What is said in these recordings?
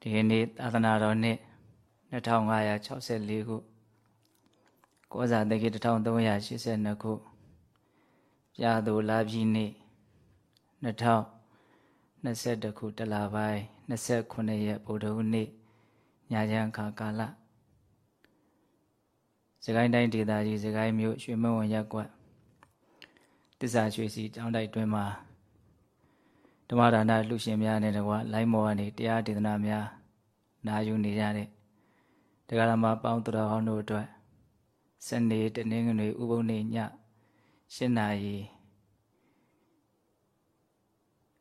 ဒီနေ့သာသနာတော်နှစ်2564ခုကောဇာတက္ကိ1382ခုပြာသူလာပြီနေ့2021ခုတလပိုင်း29ရက်ဗုဒ္ဓဟူးနေ့ညချမ်းခါကာလစကိုင်းတိုင်းဒေသကြီးစကိုင်းမြို့ရွှေမုံဝန်ရက်ကွက်တစ္ဆာရွှေစီကျောင်းတိုက်တွင်မှာ ဓမ္မဒါနလှူရှင်များနဲ့တကွာလိုင်းမော်ကနေတရားဒေသနာများနာယူနေကြတဲ့တရားဓမ္မပေါင်းတော်ဟောင်းတို့အတွက်စနေတနင်္ဂနွေဥပုံနေ့ည၈နာရီ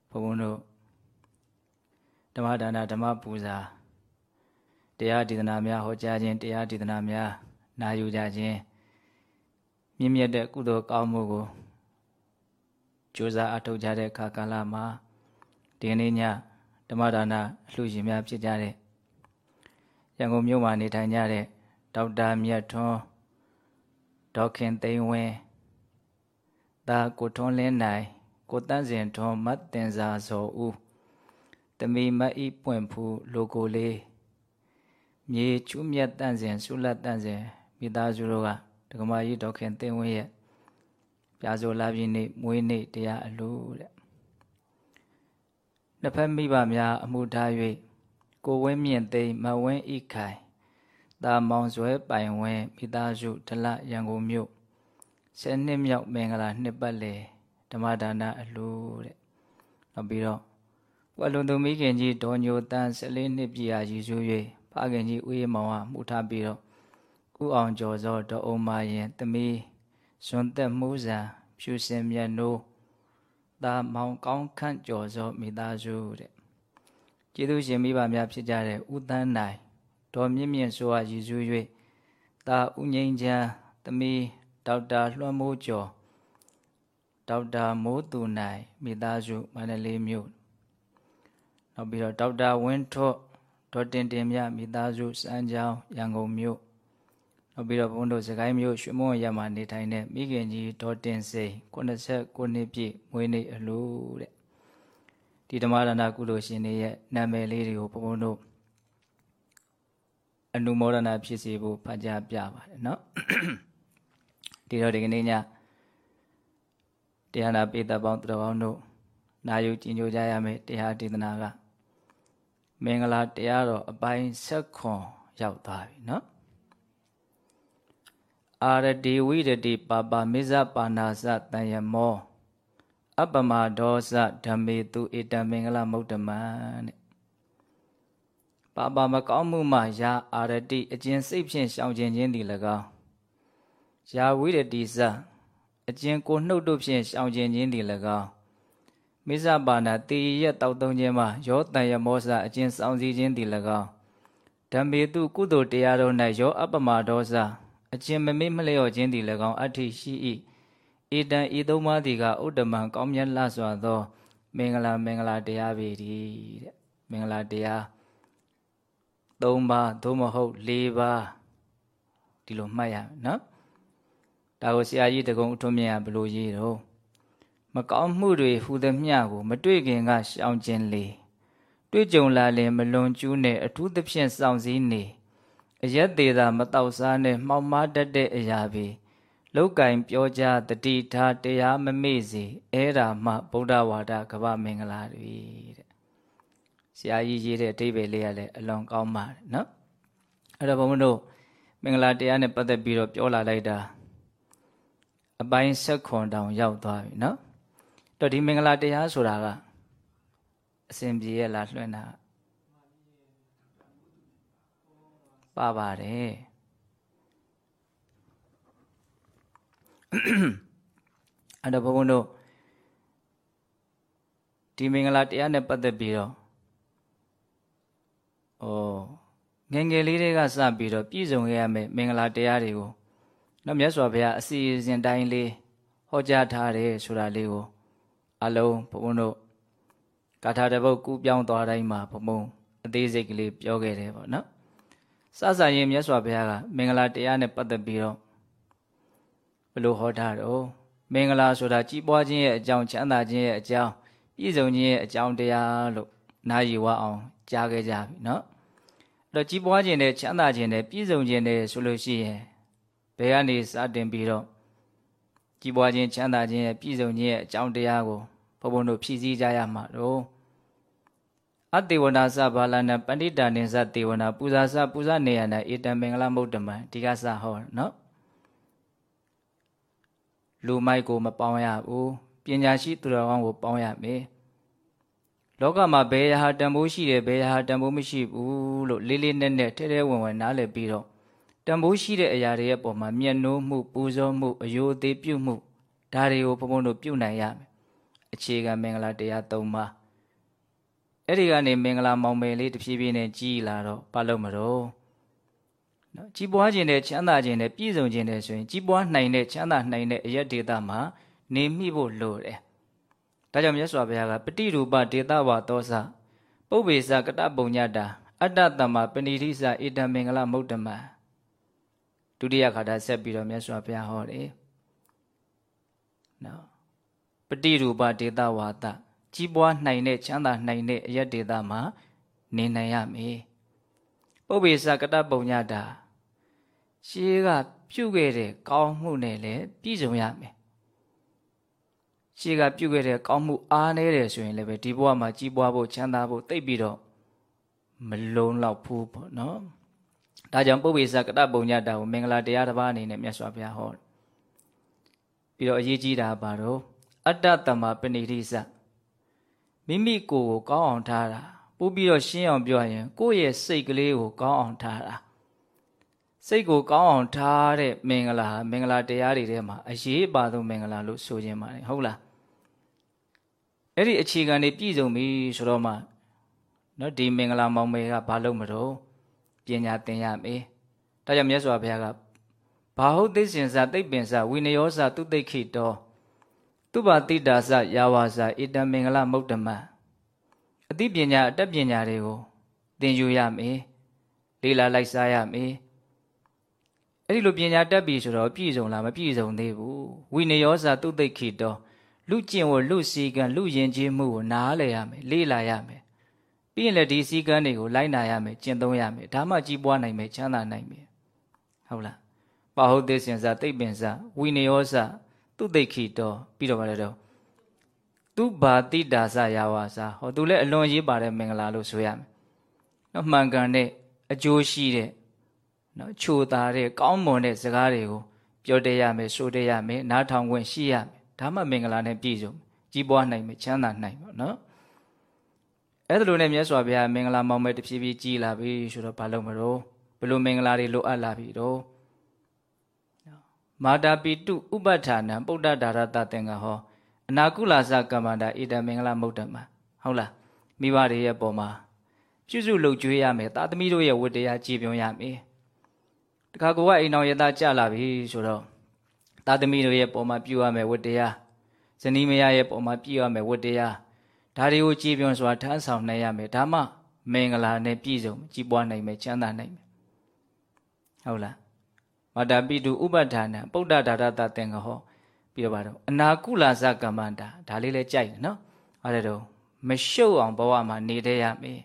ဘုံဘုံတို့ဓမ္မဒါနဓမ္မပူဇာတရားဒေသနာများဟောကြားခြင်းတရားဒေသနာများနာယူကြခြင်းမြင့်မြတ်တဲ့ကုသိုလ်ကောင်းမှုကိုကြိုးစားအထောက်ကြတဲ့အခါကာလမှာ ဒီနေ့ညဓမ္မဒါနအလှူရှင်များဖြစ်ကြတဲ့ရန်ကုန်မြို့မှာနေထိုင်ကြတဲ့ဒေါက်တာမြတ်ထွန်းဒေါက်ခင်သိန်းဝင်းဒါကိုထွန်းလင်းနိုင်ကိုတန်းစင်ထွန်းမတ်တင်စာဇော်ဦးတမီမတ်ဤပွင့်ဖူးလိုကိုလေးမြေချူးမြတ်တန်းစင်ဆုလတ်တန်းစင်မိသားစုတို့ကဒကမာကြီးဒေါက်ခင်သိန်းဝင်းရဲ့ပြာဆိုလာပြည့်နေ့မွေးနေ့တရားအလို့တဲ့ နှစ်ဖက်မိဘများအမှုထား၍ကိုဝင်းမြင့်သိမ်းမဝင်းဤခိုင်တာမောင်ဇွဲပိုင်ဝင်းမိသားစုဒလရန်ကုန်မြို့ဆယ်နှစ်မြောက်မင်္ဂလာနှစ်ပတ်လေဓမ္မဒါနအလှတဲ့နောက်ပြီးတော့ဝလုံသူမိခင်ကြီးဒေါ်ညိုတန်း14နှစ်ပြည့်ရာရည်စူး၍ဖခင်ကြီးဦးရမောင်ကမှုထားပြီးတော့ဥအောင်ကျော်စောဒေါ်အုံမာရင်သမီးဇွန်သက်မှုဇံဖြူစင်မြတ်နိုး သာမောင်ကောင်းခန့်ကျော်စောမိသားစုတဲ့ကျေးဇူးရှင်မိဘများဖြစ်ကြတဲ့ဦးတန်းနိုင်ဒေါ်မြင့်မြင့်ဆိုအားရည်စူး၍သာဦးငိမ့်ချမ်းသမီးဒေါက်တာလွှမ်းမိုးကျော်ဒေါက်တာမိုးသူနိုင်မိသားစုမန္တလေးမြို့နောက်ပြီးတော့ဒေါက်တာဝင်းထွတ်ဒေါ်တင်တင်မြမိသားစုစမ်းချောင်းရန်ကုန်မြို့ နောက်ပြီးတော့ဘုန်းတို့စကိုင်းမြို့ရွှေမုံရမှာနေထိုင်တဲ့မိခင်ကြီးဒေါ်တင်စိန်89နှစ်ပြည့်မွေးနေ့အလို့တဲ့ဒီဓမ္မဒါနကုလိုရှင်တွေရဲ့နာမည်လေးတွေကိုဘုန်းတို့အနုမောဒနာဖြစ်စေဖို့ဖတ်ကြားပြပါတယ်เนาะဒီတော့ဒီကနေ့ညတရားနာပိသပေါင်းသူတော်ကောင်းတို့နာယူကျင်ကြကြရမယ်တရားဒေသနာကမင်္ဂလာတရားတော်အပိုင်းဆက်ခွန်ရောက်သွားပြီเนาะ အာရတိဝိရတိပါပါမိဇပါဏာစတံယမော အပမဒောဇဓမ္မေတုဧတံမင်္ဂလမုဒ္ဓမံတဲ့ပါပါမကောင်းမှုမှယာအာရတိအကျဉ်စိတ်ဖြင့်ရှောင်ကျင်ခြင်းသည်၎င်းယာဝိရတိဇအကျဉ်ကိုနှုတ်တို့ဖြင့်ရှောင်ကျင်ခြင်းသည်၎င်းမိဇပါဏတေရက်တောက်သုံးခြင်းမှယောတန်ယမောဇအကျဉ်ဆောင်စည်းခြင်းသည်၎င်းဓမ္မေတုကုသိုလ်တရားတော်၌ယောအပမဒောဇ အကျဉ်မမေ့မလျော့ခြင်းသည်၎င်းအဋ္ဌိရှိ၏ဧတံဤသုံးပါးသည်ကဥဒ္ဓမံကောင်းမြတ်လှစွာသော မင်္ဂလာမင်္ဂလာတရားပေတည်းတဲ့မင်္ဂလာတရား၃ပါးသို့မဟုတ်၄ပါးဒီလိုမှတ်ရမယ်နော်ဒါကိုဆရာကြီးတကုံအထွန်းမြတ်ဘယ်လိုရေးတော့မကောင်းမှုတွေဟူသည်မျှကို မတွေ့ခင်ကရှောင်ကျင်လေတွေ့ကြုံလာရင်မလွန်ကျူးနဲ့အထူးသဖြင့်စောင့်စည်းနေ အရက်သေးတာမတောက်စားနဲ့မှောက်မားတတ်တဲ့အရာပဲလောက်ကင်ပြောကြတတိထားတရားမမေ့စေအဲ့ဒါမှဗုဒ္ဓဝါဒကဗမင်္ဂလာတွေတဲ့ဆရာကြီးရေးတဲ့အဓိပ္ပာယ်လေးကလည်းအလွန်ကောင်းပါတယ်နော်အဲ့တော့ဘုန်းဘုန်းတို့မင်္ဂလာတရားနဲ့ပတ်သက်ပြီးတော့ပြောလာလိုက်တာအပိုင်းဆက်ခွန်တောင်ရောက်သွားပြီနော်တော့ဒီမင်္ဂလာတရားဆိုတာကအစဉ်ပြေရလားလွှင့်တာ ပါပါတယ်အဲ့တော့ဘုန်းဘုန်းတို့ဒီမင်္ဂလာတရားနဲ့ပတ်သက်ပြီးတော့ဩငငယ်လေးတွေကစပြီးတော့ပြည့်စုံခဲ့ရမယ်မင်္ဂလာတရားတွေကိုတော့မြတ်စွာဘုရားအစီအစဉ်တိုင်းလေးဟောကြားထားတယ်ဆိုတာလေးကိုအလုံးဘုန်းဘုန်းတို့ကာထာတပုတ်ကူးပြောင်းသွားတိုင်းမှာဘုံဘုံအသေးစိတ်ကလေးပြောခဲ့တယ်ပေါ့နော် စစရင်မြတ်စွာဘုရားကမင်္ဂလာတရားနဲ့ပတ်သက်ပြီးတော့ဘယ်လိုဟောထားတော့မင်္ဂလာဆိုတာကြီးပွားခြင်းရဲ့အကြောင်းချမ်းသာခြင်းရဲ့အကြောင်းပြည့်စုံခြင်းရဲ့အကြောင်းတရားလို့ နာယီဝအောင်ကြားခဲ့ကြပြီเนาะအဲ့တော့ကြီးပွားခြင်းနဲ့ချမ်းသာခြင်းနဲ့ပြည့်စုံခြင်းနဲ့ဆိုလို့ရှိရင်ဘယ်ကနေစတင်ပြီးတော့ကြီးပွားခြင်းချမ်းသာခြင်းရဲ့ပြည့်စုံခြင်းရဲ့အကြောင်းတရားကိုဘုံဘုံတို့ဖြည့်ဆည်းကြရမှာတော့ အတေဝနာစဘာလနာပဏိတာနိသတေဝနာပူဇာစပူဇာနေယနာဧတံမင်္ဂလမုဒ္ဓမံဒီကစဟောနော်လူမိုက်ကိုမပေါင်းရဘူးပညာရှိသူတော်ကောင်းကိုပေါင်းရမယ်လောကမှာဘယ်ဟာတန်ဖိုးရှိတယ်ဘယ်ဟာတန်ဖိုးမရှိဘူးလို့လေးလေးနက်နက်ထဲထဲဝင်ဝင်နားလည်ပြီးတော့တန်ဖိုးရှိတဲ့အရာတွေရဲ့ပုံမှာမျက်နှိုးမှုပူဇော်မှုအယိုအသေးပြုမှုဒါတွေကိုဘုံဘုံတို့ပြုနိုင်ရမယ်အခြေခံမင်္ဂလာတရား၃ပါး အဲ့ဒီကနေမင်္ဂလာမောင်မယ်လေးတဖြည်းဖြည်းနဲ့ကြီးလာတော့ဘာလို့မတော့နော်ကြီးပွားခြင်းနဲ့ချမ်းသာခြင်းနဲ့ပြည့်စုံခြင်းနဲ့ဆိုရင်ကြီးပွားနိုင်တဲ့ချမ်းသာနိုင်တဲ့အရက်ဒေတာမှာနေမိဖို့လိုတယ်ဒါကြောင့်မြတ်စွာဘုရားကပฏิရူပဒေတာဝါသောစပုပ္ပေစကတပုံညတာအတ္တတမပဏိတိစဣတံမင်္ဂလမုဒ္ဓမဒုတိယခါတာဆက်ပြီးတော့မြတ်စွာဘုရားဟောတယ်နော်ပฏิရူပဒေတာဝါဒ ကြီးပွားနိုင်တဲ့ချမ်းသာနိုင်တဲ့အရက်ဒေတာမှာနေနိုင်ရမယ်ပုပ္ပေစကတပုံညတာရှေးကပြုခဲ့တဲ့ကောင်းမှုနဲ့လည်းပြည့်စုံရမယ်ရှေးကပြုခဲ့တဲ့ကောင်းမှုအားနည်းတယ်ဆိုရင်လည်းပဲဒီဘဝမှာကြီးပွားဖို့ချမ်းသာဖို့တိတ်ပြီးတော့မလုံးလောက်ဘူးပေါ့နော်ဒါကြောင့်ပုပ္ပေစကတပုံညတာကိုမင်္ဂလာတရားတစ်ပါးအနေနဲ့မြတ်စွာဘုရားဟောပြီးတော့အရေးကြီးတာပါတော့အတ္တတမပဏိတိစ မိမိကိုယ်ကိုကောင်းအောင်ထားတာပို့ပြီးတော့ရှင်းအောင်ပြောရင် ကိုယ့်ရဲ့စိတ်ကလေးကိုကောင်းအောင်ထားတာစိတ်ကိုကောင်းအောင်ထားတဲ့မင်္ဂလာမင်္ဂလာတရားတွေထဲမှာအရေးပါဆုံးမင်္ဂလာလို့ဆိုခြင်းပါတယ်ဟုတ်လားအဲ့ဒီအခြေခံတွေပြည့်စုံပြီဆိုတော့မှနော်ဒီမင်္ဂလာမောင်မေကဘာလို့မတော့ပညာသင်ရမယ်ဒါကြောင့်မြတ်စွာဘုရားကဘာဟုတ်သိစင်စာသိပ္ပင်စာဝိနယောစာသူသိခိတော သူပါတိတာစယာဝါစာဣတမင်္ဂလမုဒ္ဓမအသိပညာအတတ်ပညာတွေကိုသင်ယူရမယ်လေ့လာလိုက်စားရမယ်အဲ့ဒီလိုပညာတက်ပြီဆိုတော့ပြည့်စုံလားမပြည့်စုံသေးဘူးဝိနယောစာသူသိခိတောလူကျင့်ဝလူစည်းကံလူယဉ်ကျေးမှုကိုနားလည်ရမယ်လေ့လာရမယ်ပြီးရင်လည်းဒီစည်းကမ်းတွေကိုလိုက်နာရမယ်ကျင့်သုံးရမယ်ဒါမှကြီးပွားနိုင်မယ်ချမ်းသာနိုင်မယ်ဟုတ်လားပါဟုတ်သေးစင်စာသိပ္ပင်စာဝိနယောစာ သူသိခိတောပြီးတော့ဗါလဲတော့သူဘာတိတာစရာဝါစာဟောသူလည်းအလွန်ရေးပါတဲ့မင်္ဂလာလို့ဆိုရမယ်နော်မှန်ကန်တဲ့အကျိုးရှိတဲ့နော်ချိုတာတဲ့ကောင်းမွန်တဲ့စကားတွေကိုပြောတတ်ရမယ်ဆိုတတ်ရမယ်နားထောင်ခွင့်ရှိရမယ်ဒါမှမင်္ဂလာနဲ့ပြည့်စုံကြီးပွားနိုင်မယ်ချမ်းသာနိုင်ပါနော်အဲ့ဒါလိုနဲ့မြတ်စွာဘုရားမင်္ဂလာမောင်မဲ့တဖြည်းဖြည်းကြီးလာပြီဆိုတော့ဘာလို့မလို့ဘလို့မင်္ဂလာတွေလိုအပ်လာပြီတော့ မာတာပိတုဥပဋ္ဌာနံပုဒ္ဒဒါရတသင်္ကဟောအနာကုလာစကမ္မန္တာဣတမင်္ဂလမုဒ္ဓမှာဟုတ်လားမိဘတွေရဲ့ပုံမှာပြုစုလုပ်ကြွေးရမယ်သာသမီတို့ရဲ့ဝတ္တရားကြည်ပြွန်ရမယ်တခါကိုကအိမ်တော်ရသားကြလာပြီဆိုတော့သာသမီတို့ရဲ့ပုံမှာပြုရမယ်ဝတ္တရားဇနီးမယားရဲ့ပုံမှာပြုရမယ်ဝတ္တရားဒါတွေကိုကြည်ပြွန်စွာထမ်းဆောင်နိုင်ရမယ်ဒါမှမင်္ဂလာနဲ့ပြည့်စုံကြီးပွားနိုင်မယ်ချမ်းသာနိုင်မယ်ဟုတ်လား ဝတ္တပိတုဥပဋ္ဌာနပုဒ္ဒဒါရတသင်္ကဟောပြီးတော့ပါတော့အနာကုလာဇကမ္မန္တာဒါလေးလည်းကြိုက်တယ်နော်အဲ့ဒါတော့မရှုပ်အောင်ဘဝမှာနေတဲ့ရမယ်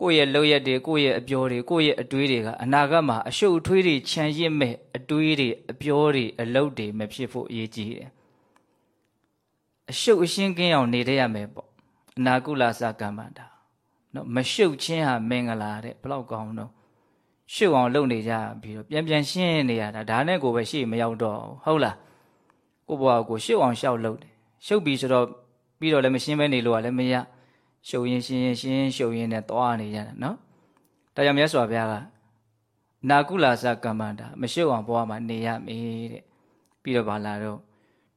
ကိုယ့်ရဲ့လောက်ရက်တွေကိုယ့်ရဲ့အပြောတွေကိုယ့်ရဲ့အတွေးတွေကအနာဂတ်မှာအရှုပ်အထွေးတွေခြံရစ်မဲ့အတွေးတွေအပြောတွေအလုပ်တွေမဖြစ်ဖို့အရေးကြီးတယ်အရှုပ်အရှင်းကင်းအောင်နေတဲ့ရမယ်ပေါ့အနာကုလာဇကမ္မန္တာနော်မရှုပ်ခြင်းဟာမင်္ဂလာတဲ့ဘလောက်ကောင်းတော့ ရှုပ်အောင်လုပ်နေကြပြီးတော့ပြန်ပြန်ရှင်းနေရတာဒါနဲ့ကိုပဲရှေ့မရောက်တော့ဟုတ်လားကိုဘွားကိုရှုပ်အောင်ရှောက်လုပ်တယ်ရှုပ်ပြီးဆိုတော့ပြီးတော့လည်းမရှင်းပဲနေလို့ကလည်းမရရှုပ်ရင်ရှင်းရင်ရှင်းရှုပ်ရင်နဲ့သွားနေကြတာနော်ဒါကြောင့်မြတ်စွာဘုရားကနာကုလာစကမ္မန္တာမရှုပ်အောင်ဘဝမှာနေရမေတဲ့ပြီးတော့ပါလာတော့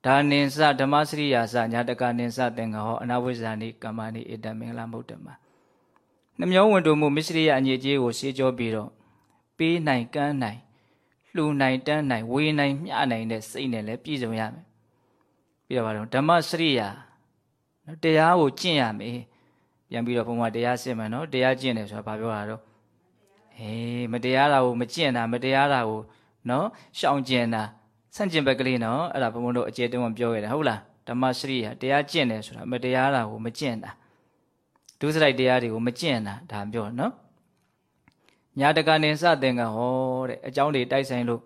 ဒါနိစဓမ္မစရိယာစညာတကနိစသင်္ဃဟောအနာဝိဇ္ဇာနိကမ္မနိဣတမင်္ဂလာမုဒ္ဓမှာနှမျောဝင်တို့မှုမစ္စရိယအညစ်အကြေးကိုရှင်းကြောပြီးတော့ ပေးနိုင်ကမ်းနိုင်လှူနိုင်တန်းနိုင်ဝေနိုင်မျှနိုင်တဲ့စိတ်နဲ့လည်းပြည့်စုံရမယ်ပြီးတော့ဗါတော့ဓမ္မစရိယာနော်တရားကိုကျင့်ရမယ်ပြန်ပြီးတော့ဘုံမှာတရားစစ်မယ်နော်တရားကျင့်တယ်ဆိုတာဘာပြောတာတော့အေးမတရားတာကိုမကျင့်တာမတရားတာကိုနော်ရှောင်ကျင်တာဆန့်ကျင်ဘက်ကလေးနော်အဲ့ဒါဘုံဘုံတို့အကျေတုံးပြောခဲ့တယ်ဟုတ်လားဓမ္မစရိယာတရားကျင့်တယ်ဆိုတာမတရားတာကိုမကျင့်တာဒုစရိုက်တရားတွေကိုမကျင့်တာဒါပြောနော် ညာတကနေစတဲ့ကဟောတဲ့အကြောင်းတွေတိုက်ဆိုင်လို့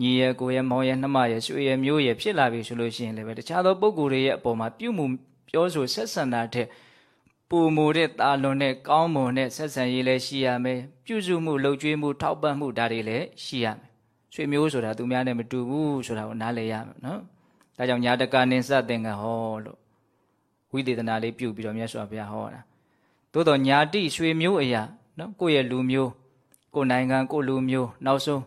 ညီရဲ့ကိုရဲ့မောင်ရဲ့နှမရဲ့ရွှေရဲ့မျိုးရဲ့ဖြစ်လာပြီဆိုလို့ရှိရင်လည်းပဲတခြားသောပုဂ္ဂိုလ်တွေရဲ့အပေါ်မှာပြုမှုပြောဆိုဆက်ဆံတာတဲ့ပူမူတဲ့တာလွန်တဲ့ကောင်းမွန်တဲ့ဆက်ဆံရေးလည်းရှိရမယ်ပြုစုမှုလှုပ်ကြွေးမှုထောက်ပံ့မှုဒါတွေလည်းရှိရမယ်ရွှေမျိုးဆိုတာသူများနဲ့မတူဘူးဆိုတာကိုနားလည်ရမယ်နော်ဒါကြောင့်ညာတကနေစတဲ့ကဟောလို့ဝိသေသနာလေးပြုပြီးတော့မြတ်စွာဘုရားဟောတာသို့တော့ညာတိရွှေမျိုးအရာနော်ကိုယ့်ရဲ့လူမျိုး ကိုယ်နိုင်ငံကိုယ်လူမျိုးနောက်ဆုံး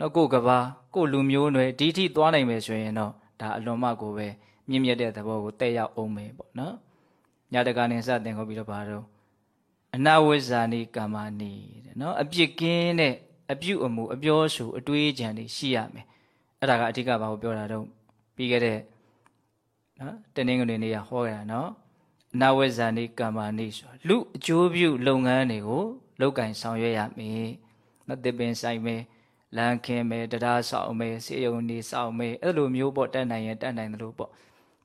နော်ကိုယ်ကဘာကိုယ်လူမျိုးတွေဒီထိသွားနိုင်မယ်ဆိုရင်တော့ဒါအလွန်မှကိုပဲမြင့်မြတ်တဲ့သဘောကိုတဲ့ရောက်အောင်မယ်ပေါ့နော်ညာတကာနေစတင်ခေါ်ပြီးတော့ဘာတော့အနဝိဇာနိကာမနိတဲ့နော်အပြစ်ကင်းတဲ့အပြုအမူအပြောဆိုအတွေးကြံတွေရှိရမယ်အဲ့ဒါကအဓိကဘာကိုပြောတာတော့ပြီးခဲ့တဲ့နော်တနင်္ဂနွေနေ့ကဟောခဲ့တာနော်အနဝိဇာနိကာမနိဆိုလူအကျိုးပြုလုပ်ငန်းတွေကိုလောက်ကင်ဆောင်ရွက်ရမယ် နော်တစ်ပင်ဆိုင်မယ်လမ်းခင်းမယ်တရားဆောင်မယ်စေယုံနေဆောင်မယ်အဲ့လိုမျိုးပေါ့တက်နိုင်ရင်တက်နိုင်တယ်လို့ပေါ့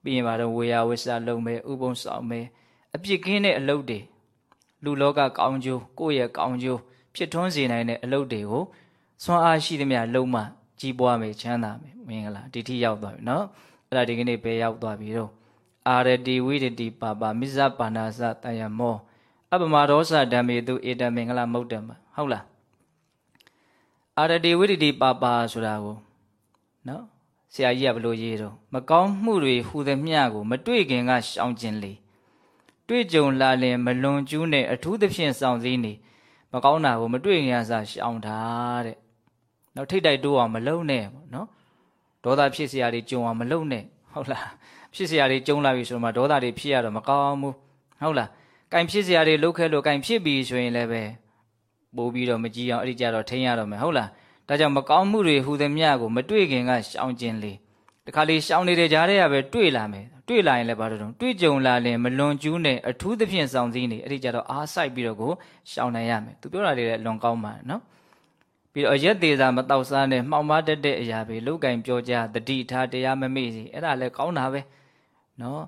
ပြီးရင်ပါတော့ဝေယဝိဆလုံမယ်ဥပုံဆောင်မယ်အပြစ်ကင်းတဲ့အလုပ်တွေလူလောကကောင်းကျိုးကိုယ့်ရဲ့ကောင်းကျိုးဖြစ်ထွန်းစေနိုင်တဲ့အလုပ်တွေကိုဆွမ်းအားရှိသမျှလုံးမကြီးပွားမယ်ချမ်းသာမယ်မင်္ဂလာဒီထိရောက်သွားပြီနော်အဲ့ဒါဒီကနေ့ပဲရောက်သွားပြီတော့အာရတိဝိရတိပါပါမိဇ္ဇပါဏာစတယမောအပမဒောစဓမ္မေတုဧတမင်္ဂလာမုတ်တမဟုတ်လား အာရတိဝိရတိပါပါဆိုတာကိုနော်ဆရာကြီးကဘလို့ရေးတော့မကောင်းမှုတွေဟူသည်မျှကို မတွေ့ခင်ကရှောင်ကျင်လေတွေ့ကြုံလာလင်မလွန်ကျူးနဲ့အထူးသဖြင့်ဆောင်စည်းနေမကောင်းတာကိုမတွေ့ခင်ကစရှောင်တာတဲ့နောက်ထိတ်တိုက်တိုးအောင်မလုံနဲ့ပေါ့နော်ဒေါသဖြစ်စရာတွေကြုံအောင်မလုံနဲ့ဟုတ်လားဖြစ်စရာတွေကြုံလာပြီဆိုမှဒေါသတွေဖြစ်ရတော့မကောင်းဘူးဟုတ်လားကင်ဖြစ်စရာတွေလုတ်ခဲလို့ကင်ဖြစ်ပြီဆိုရင်လည်းပဲ ပိုးပြီးတော့မကြည့်အောင်အဲ့ဒီကြတော့ထိန်းရတော့မယ်ဟုတ်လားဒါကြောင့်မကောင်းမှုတွေဟူသည်မြကိုမတွေ့ခင်ကရှောင်ကျင်လေတခါလေရှောင်နေတဲ့ကြားထဲကပဲတွေ့လာမယ်တွေ့လာရင်လည်းဘာလို့တော့တွေ့ကြုံလာရင်မလွန်ကျူးနဲ့အထူးသဖြင့်စောင့်စည်းနေအဲ့ဒီကြတော့အားစိုက်ပြီးတော့ကိုရှောင်နိုင်ရမယ်သူပြောတာတွေလည်းလွန်ကောင်းပါနော်ပြီးတော့အရက်သေးစာမတောက်စားနဲ့မှောင်မတတ်တဲ့အရာပဲလောက်ကင်ပြောကြတတိထားတရားမမေ့စီအဲ့ဒါလည်းကောင်းတာပဲနော်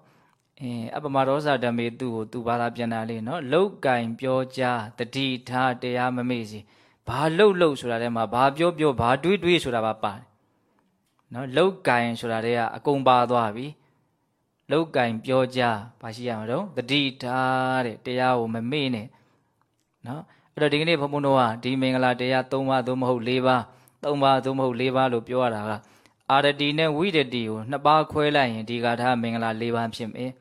အင်းအပမရောဇဓမ္မေသူ့ကိုသူဘာသာပြန်တာလေးနော်လောက်ကင်ပြောကြတတိထားတရားမမေ့စီဘာလှုပ်လှုပ်ဆိုတာထဲမှာဘာပြောပြောဘာတွေးတွေးဆိုတာပါပါတယ်နော်လောက်ကင်ဆိုတာတွေကအကုန်ပါသွားပြီလောက်ကင်ပြောကြဘာရှိရမလို့တတိထားတဲ့တရားကိုမမေ့နဲ့နော်အဲ့တော့ဒီကနေ့ဘုံဘုံတို့ကဒီမင်္ဂလာတရား၃ပါးသို့မဟုတ်၄ပါး၃ပါးသို့မဟုတ်၄ပါးလို့ပြောရတာကအာရတိနဲ့ဝိရတိကိုနှစ်ပါးခွဲလိုက်ရင်ဒီကထာမင်္ဂလာ၄ပါးဖြစ်မယ်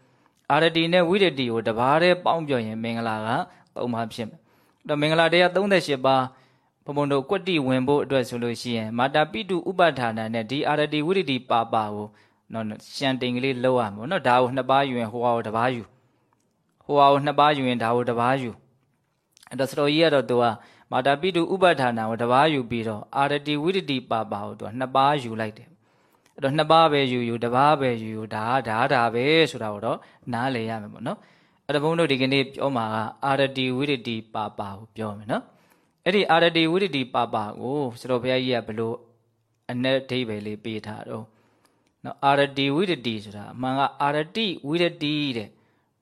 အာရတိနဲ့ဝိရတိကိုတပါးတည်းပေါင်းပြောရင်မင်္ဂလာက၃ပါးဖြစ်မယ်အဲ့တော့မင်္ဂလာတရား38ပါးဘုံဘုံတို့ကွတ္တိဝင်ဖို့အတွက်ဆိုလို့ရှိရင်မာတာပိတုဥပဋ္ဌာဏနဲ့ဒီအာရတိဝိရတိပါပါကိုနော်ရှန်တိန်ကလေးလောက်ရမှာနော်ဒါကိုနှစ်ပါးယူရင်ဟိုဟာကိုတစ်ပါးယူဟိုဟာကိုနှစ်ပါးယူရင်ဒါကိုတစ်ပါးယူအဲ့တော့စတော်ကြီးကတော့သူကမာတာပိတုဥပဋ္ဌာဏကိုတစ်ပါးယူပြီးတော့အာရတိဝိရတိပါပါကိုသူကနှစ်ပါးယူလိုက်တယ် အဲ့တော့နှစ်ပါးပဲယူယူတစ်ပါးပဲယူယူဒါဒါဒါပဲဆိုတာကိုတော့နားလည်ရမယ်ပေါ့နော်အဲ့ဒါဘုန်းတို့ဒီကနေ့ပြောမှာကအာရတိဝိရတိပါပါကိုပြောမယ်နော်အဲ့ဒီအာရတိဝိရတိပါပါကိုစတော်ဘုရားကြီးကဘလို့အ내ဒိဗ္ဗေလေးပေးထားတော့နော်အာရတိဝိရတိဆိုတာအမှန်ကအာရတိဝိရတိတဲ့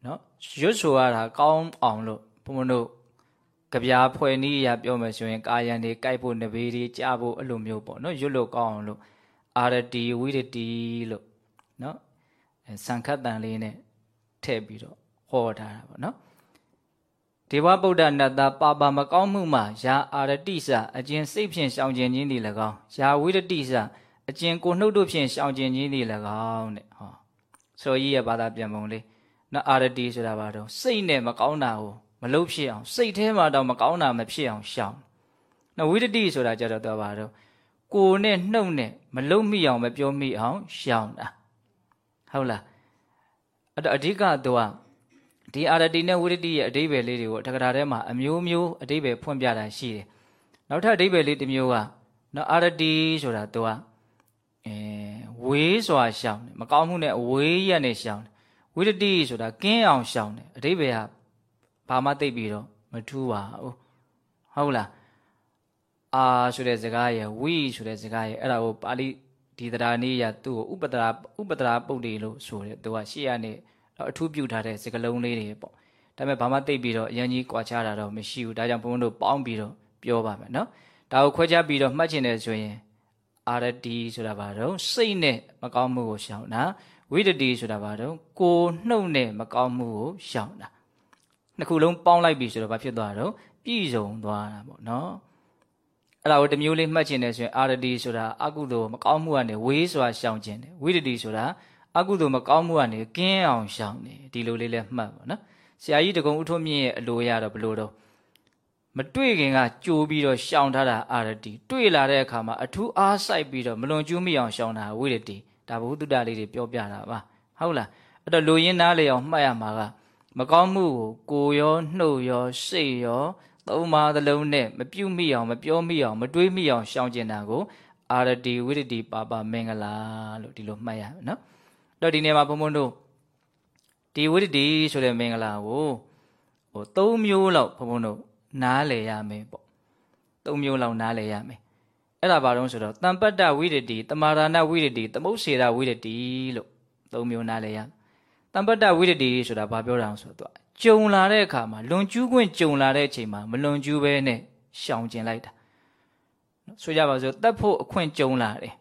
နော်ရွတ်ဆိုရတာကောင်းအောင်လို့ဘုံဘုံတို့ကြပြားဖွဲ့နည်းအရပြောမယ်ဆိုရင်ကာယံတွေကြိုက်ဖို့နဘေးတွေကြားဖို့အဲ့လိုမျိုးပေါ့နော်ရွတ်လို့ကောင်းအောင်လို့ အာရတိဝိရတိလို့နော်စံခတ်တန်လေးနဲ့ထည့်ပြီးတော့ဟောထားတာပေါ့နော်ဒေဝဗုဒ္ဓနတ္တပါပါမကောင်းမှုမှာယာအာရတိစအကျဉ်စိတ်ဖြင့်ရှောင်ကျင်ခြင်းသည်၎င်းယာဝိရတိစအကျဉ်ကိုနှုတ်တို့ဖြင့်ရှောင်ကျင်ခြင်းသည်၎င်းတဲ့ဟောဆိုကြီးရဲ့ဘာသာပြန်ပုံလေးနော်အာရတိဆိုတာဘာတော့စိတ်နဲ့မကောင်းတာကိုမလုပ်ဖြစ်အောင်စိတ်ထဲမှာတော့မကောင်းတာမဖြစ်အောင်ရှောင်နော်ဝိရတိဆိုတာကြတော့တော့ဘာတော့ ကိုယ်နဲ့နှုတ်နဲ့မလုံမိအောင်မပြောမိအောင်ရှောင်တာဟုတ်လားအဲ့တော့အဓိကတော့ဒီအာရတိနဲ့ဝိရတိရဲ့အဓိပ္ပာယ်လေးတွေကိုတက္ကရာထဲမှာအမျိုးမျိုးအဓိပ္ပာယ်ဖွင့်ပြတာရှိတယ်နောက်ထပ်အဓိပ္ပာယ်လေးတစ်မျိုးကနော်အာရတိဆိုတာသူကအဲဝေးစွာရှောင်တယ်မကောင်းမှုနဲ့အဝေးရက်နဲ့ရှောင်တယ်ဝိရတိဆိုတာကင်းအောင်ရှောင်တယ်အဓိပ္ပာယ်ကဘာမှသိပြီးတော့မထူးပါဘူးဟုတ်လား အာဆိုတဲ့စကားရဲ့ဝိဆိုတဲ့စကားရဲ့အဲ့ဒါကိုပါဠိဒီတရားနည်းရသူ့ကိုဥပဒရာဥပဒရာပုတ်တိလို့ဆိုတယ်သူကရှေ့ရနေအထူးပြုထားတဲ့စကလုံးလေးတွေပေါ့ဒါပေမဲ့ဘာမှသိပြီးတော့အရင်ကြီးကြွာချတာတော့မရှိဘူးဒါကြောင့်ဘုန်းဘုန်းတို့ပေါင်းပြီးတော့ပြောပါမယ်နော်ဒါကိုခွဲခြားပြီးတော့မှတ်ချင်တယ်ဆိုရင်အာရတီဆိုတာဘာတော့စိတ်နဲ့မကောင်းမှုကိုရှောင်တာဝိတတိဆိုတာဘာတော့ကိုနှုတ်နဲ့မကောင်းမှုကိုရှောင်တာနှစ်ခုလုံးပေါင်းလိုက်ပြီဆိုတော့ဘာဖြစ်သွားတော့ပြည့်စုံသွားတာပေါ့နော် အဲ့ဒါကိုတစ်မျိုးလေးမှတ်ချင်တယ်ဆိုရင်အာရတီဆိုတာအကုသိုလ်မကောင်းမှုကနေဝေးစွာရှောင်ခြင်းတယ်ဝိတတိဆိုတာအကုသိုလ်မကောင်းမှုကနေကင်းအောင်ရှောင်တယ်ဒီလိုလေးလည်းမှတ်ပါနော်ဆရာကြီးတကုံဥထုံးမြင့်ရဲ့အလိုရတော့ဘလို့တော့မတွေ့ခင်ကကြိုးပြီးတော့ရှောင်ထားတာအာရတိတွေ့လာတဲ့အခါမှာအထူးအားစိုက်ပြီးတော့မလွန်ကျူးမိအောင်ရှောင်တာဝိရတိဒါဘုဒ္ဓတလေးတွေပြောပြတာပါဟုတ်လားအဲ့တော့လူရင်းနားလေအောင်မှတ်ရမှာကမကောင်းမှုကိုကိုရောနှုတ်ရောစိတ်ရော သုံးပါးသလုံးနဲ့မပြုတ်မိအောင်မပြောမိအောင်မတွေးမိအောင်ရှောင်ကျင်တာကိုအာရတိဝိရတိပါပါမင်္ဂလာလို့ဒီလိုမှတ်ရမယ်နော်အဲ့တော့ဒီနေ့မှာဘုံဘုံတို့ဒီဝိရတိဆိုတဲ့မင်္ဂလာကိုဟို၃မျိုးလောက်ဘုံဘုံတို့နားလည်ရမယ်ပေါ့၃မျိုးလောက်နားလည်ရမယ်အဲ့ဒါဘာလို့ဆိုတော့တမ္ပတ္တဝိရတိတမာရဏဝိရတိသမုတ်စေတဝိရတိလို့၃မျိုးနားလည်ရတမ္ပတ္တဝိရတိဆိုတာဘာပြောတာလဲဆိုတော့ ကြုံလာတဲ့အခါမှာလွန်ကျူးခွင့်ကြုံလာတဲ့အချိန်မှာမလွန်ကျူးပဲနဲ့ရှောင်ကျင်လိုက်တာဆိုကြပါစို့တတ်ဖို့အခွင့်ကြုံလာတယ်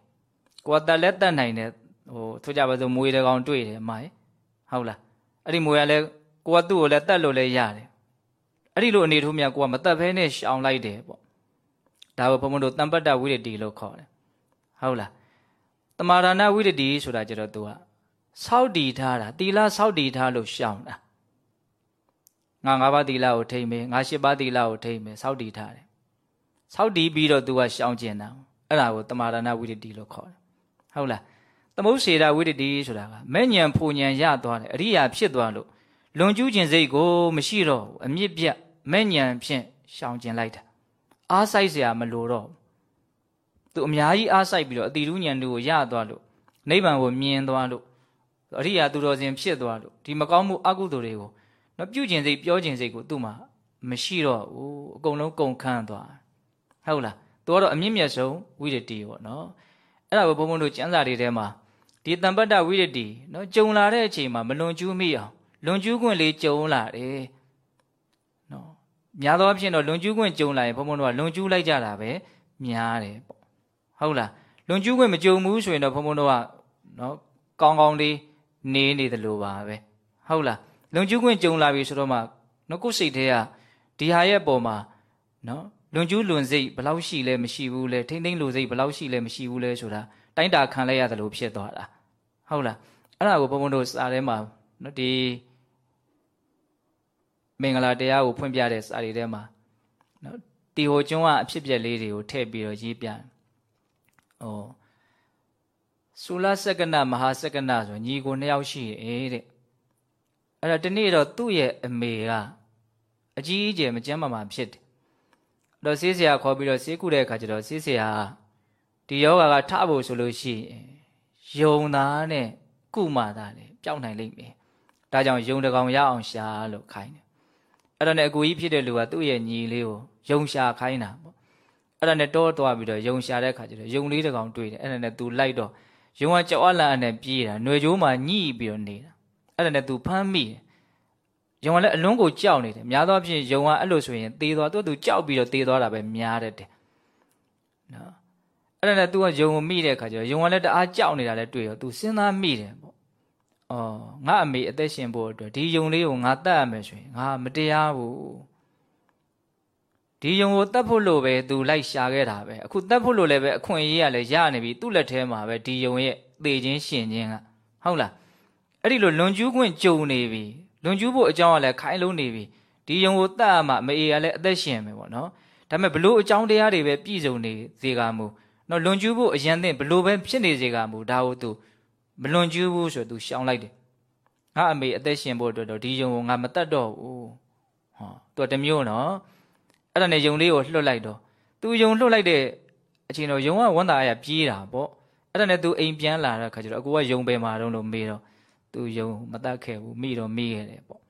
ကိုယ်တတ်လက်တတ်နိုင်တယ်ဟိုဆိုကြပါစို့မွေးတကောင်တွေ့တယ်အမရေဟုတ်လားအဲ့ဒီမွေးကလည်းကိုကသူ့ကိုလည်းတတ်လို့လည်းရတယ်အဲ့ဒီလိုအနေထိုးမြတ်ကိုကမတတ်ဘဲနဲ့ရှောင်လိုက်တယ်ပေါ့ဒါကိုဘုံဘုံတို့တမ္ပတ္တဝိရတိလို့ခေါ်တယ်ဟုတ်လားတမာရဏဝိရတိဆိုတာကြတော့ तू ကစောက်တီထားတာတီလာစောက်တီထားလို့ရှောင်တာ ငါ၅ပါးသီလကိုထိမ့်မယ်ငါ၈ပါးသီလကိုထိမ့်မယ်စောက်တည်ထားတယ်စောက်တည်ပြီးတော့ तू ကရှောင်ကျင်တာအဲ့ဒါကိုတမာဒနာဝိရတိလို့ခေါ်တယ်ဟုတ်လားသမုတ်စေတာဝိရတိဆိုတာကမဲ့ညံဖူညံရသွားတယ်အရိယာဖြစ်သွားလို့လွန်ကျူးခြင်းစိတ်ကိုမရှိတော့အမြင့်ပြတ်မဲ့ညံဖြင့်ရှောင်ကျင်လိုက်တာအားဆိုင်စရာမလိုတော့သူအများကြီးအားဆိုင်ပြီးတော့အတိတူးညံတူကိုရသွားလို့နိဗ္ဗာန်ကိုမြင်သွားလို့အရိယာသူတော်စင်ဖြစ်သွားလို့ဒီမကောင်းမှုအကုသိုလ်တွေကို နော်ပြုကျင်စိတ်ပြောကျင်စိတ်ကိုသူ့မှာမရှိတော့ဘူးအကုန်လုံးကုန်ခန်းသွားဟုတ်လားသူကတော့အမြင့်မြတ်ဆုံးဝိရတိပေါ့နော်အဲ့ဒါကိုဘုံဘုံတို့ကျမ်းစာတွေထဲမှာဒီတံပတ္တဝိရတိနော်ကြုံလာတဲ့အချိန်မှာမလွန်ကျူးမိအောင်လွန်ကျူးခွင့်လေးကြုံလာတယ်နော်များသောအားဖြင့်တော့လွန်ကျူးခွင့်ကြုံလာရင်ဘုံဘုံတို့ကလွန်ကျူးလိုက်ကြတာပဲများတယ်ပေါ့ဟုတ်လားလွန်ကျူးခွင့်မကြုံဘူးဆိုရင်တော့ဘုံဘုံတို့ကနော်ကောင်းကောင်းလေးနေနေတယ်လို့ပါပဲဟုတ်လား လွန်ကျူးခွင့်ကြုံလာပြီဆိုတော့မှနော်ကိုယ်စိတ်ထဲကဒီဟာရဲ့ပုံမှာနော်လွန်ကျူးလွန်စိတ်ဘယ်လောက်ရှိလဲမရှိဘူးလဲထိမ့်သိမ့်လူစိတ်ဘယ်လောက်ရှိလဲမရှိဘူးလဲဆိုတာတိုင်းတာခံလိုက်ရတယ်လို့ဖြစ်သွားတာဟုတ်လားအဲ့ဒါကိုဘုံဘုံတို့စာထဲမှာနော်ဒီမင်္ဂလာတရားကိုဖွင့်ပြတဲ့စာတွေထဲမှာနော်တီဟိုကျွန်းကအဖြစ်ပြက်လေးတွေကိုထည့်ပြီးတော့ရေးပြဟောဆူလစက္ကနမဟာစက္ကနဆိုညီကိုနှစ်ယောက်ရှိတယ်တဲ့ အဲ့တော့ဒီနေ့တော့သူ့ရဲ့အမေကအကြီးအကျယ်မကြမ်းမာမှာဖြစ်တယ်အဲ့တော့ဆေးဆရာခေါ်ပြီးတော့ဆေးကုတဲ့အခါကျတော့ဆေးဆရာဒီယောဂါကထဖို့ဆိုလို့ရှိရင်ယုံသားနဲ့ကုမာသားနဲ့ပျောက်နိုင်လိမ့်မယ်ဒါကြောင့်ယုံတကောင်ရအောင်ရှာလို့ခိုင်းတယ်အဲ့ဒါနဲ့အကူကြီးဖြစ်တဲ့လူကသူ့ရဲ့ညီလေးကိုယုံရှာခိုင်းတာပေါ့အဲ့ဒါနဲ့တောသွားပြီးတော့ယုံရှာတဲ့အခါကျတော့ယုံလေးတကောင်တွေ့တယ်အဲ့ဒါနဲ့သူလိုက်တော့ယုံကကြောက်အလန့်နဲ့ပြေးတာຫນွေကြိုးမှာညှိပြီးတော့နေတာ အဲ့ဒါနဲ့သူဖမ်းမိယုံကလည်းအလွန်ကိုကြောက်နေတယ်များသောအားဖြင့်ယုံကအဲ့လိုဆိုရင်သေသွားသူသူကြောက်ပြီးတော့သေသွားတာပဲများတတ်တယ်နော်အဲ့ဒါနဲ့သူကယုံကိုမိတဲ့အခါကျတော့ယုံကလည်းတအားကြောက်နေတာလည်းတွေ့ရောသူစဉ်းစားမိတယ်ပေါ့အော်ငါအမေအသက်ရှင်ဖို့အတွက်ဒီယုံလေးကိုငါတတ်ရမယ်ဆိုရင်ငါမတရားဘူးဒီယုံကိုတတ်ဖို့လို့ပဲသူလိုက်ရှာခဲ့တာပဲအခုတတ်ဖို့လို့လည်းပဲအခွင့်အရေးကလည်းရနေပြီသူ့လက်ထဲမှာပဲဒီယုံရဲ့သေခြင်းရှင်ခြင်းကဟုတ်လား အဲ့ဒီလိုလွန်ကျူးခွင့်ကြုံနေပြီလွန်ကျူးဖို့အကြောင်းကလည်းခိုင်းလုံးနေပြီဒီယုံကိုတတ်မှမအေးရလဲအသက်ရှင်မယ်ပေါ့နော်ဒါပေမဲ့ဘလို့အကြောင်းတရားတွေပဲပြည့်စုံနေစေကမူနော်လွန်ကျူးဖို့အရန်သင့်ဘလို့ပဲဖြစ်နေစေကမူဒါကိုသူမလွန်ကျူးဘူးဆိုတော့သူရှောင်လိုက်တယ်ငါအမေအသက်ရှင်ဖို့အတွက်တော့ဒီယုံကိုငါမတတ်တော့ဘူးဟောသူကတမျိုးနော်အဲ့ဒါနဲ့ယုံလေးကိုလွတ်လိုက်တော့သူယုံလွတ်လိုက်တဲ့အချိန်တော့ယုံကဝန်တာအရာပြေးတာပေါ့အဲ့ဒါနဲ့သူအိမ်ပြန်လာတဲ့ခါကျတော့အကိုကယုံပဲမှာတော့လို့မေးတော့ သူယုံမတတ်ခဲ့ဘူးမိတော့မိခဲ့တယ်ပေါ့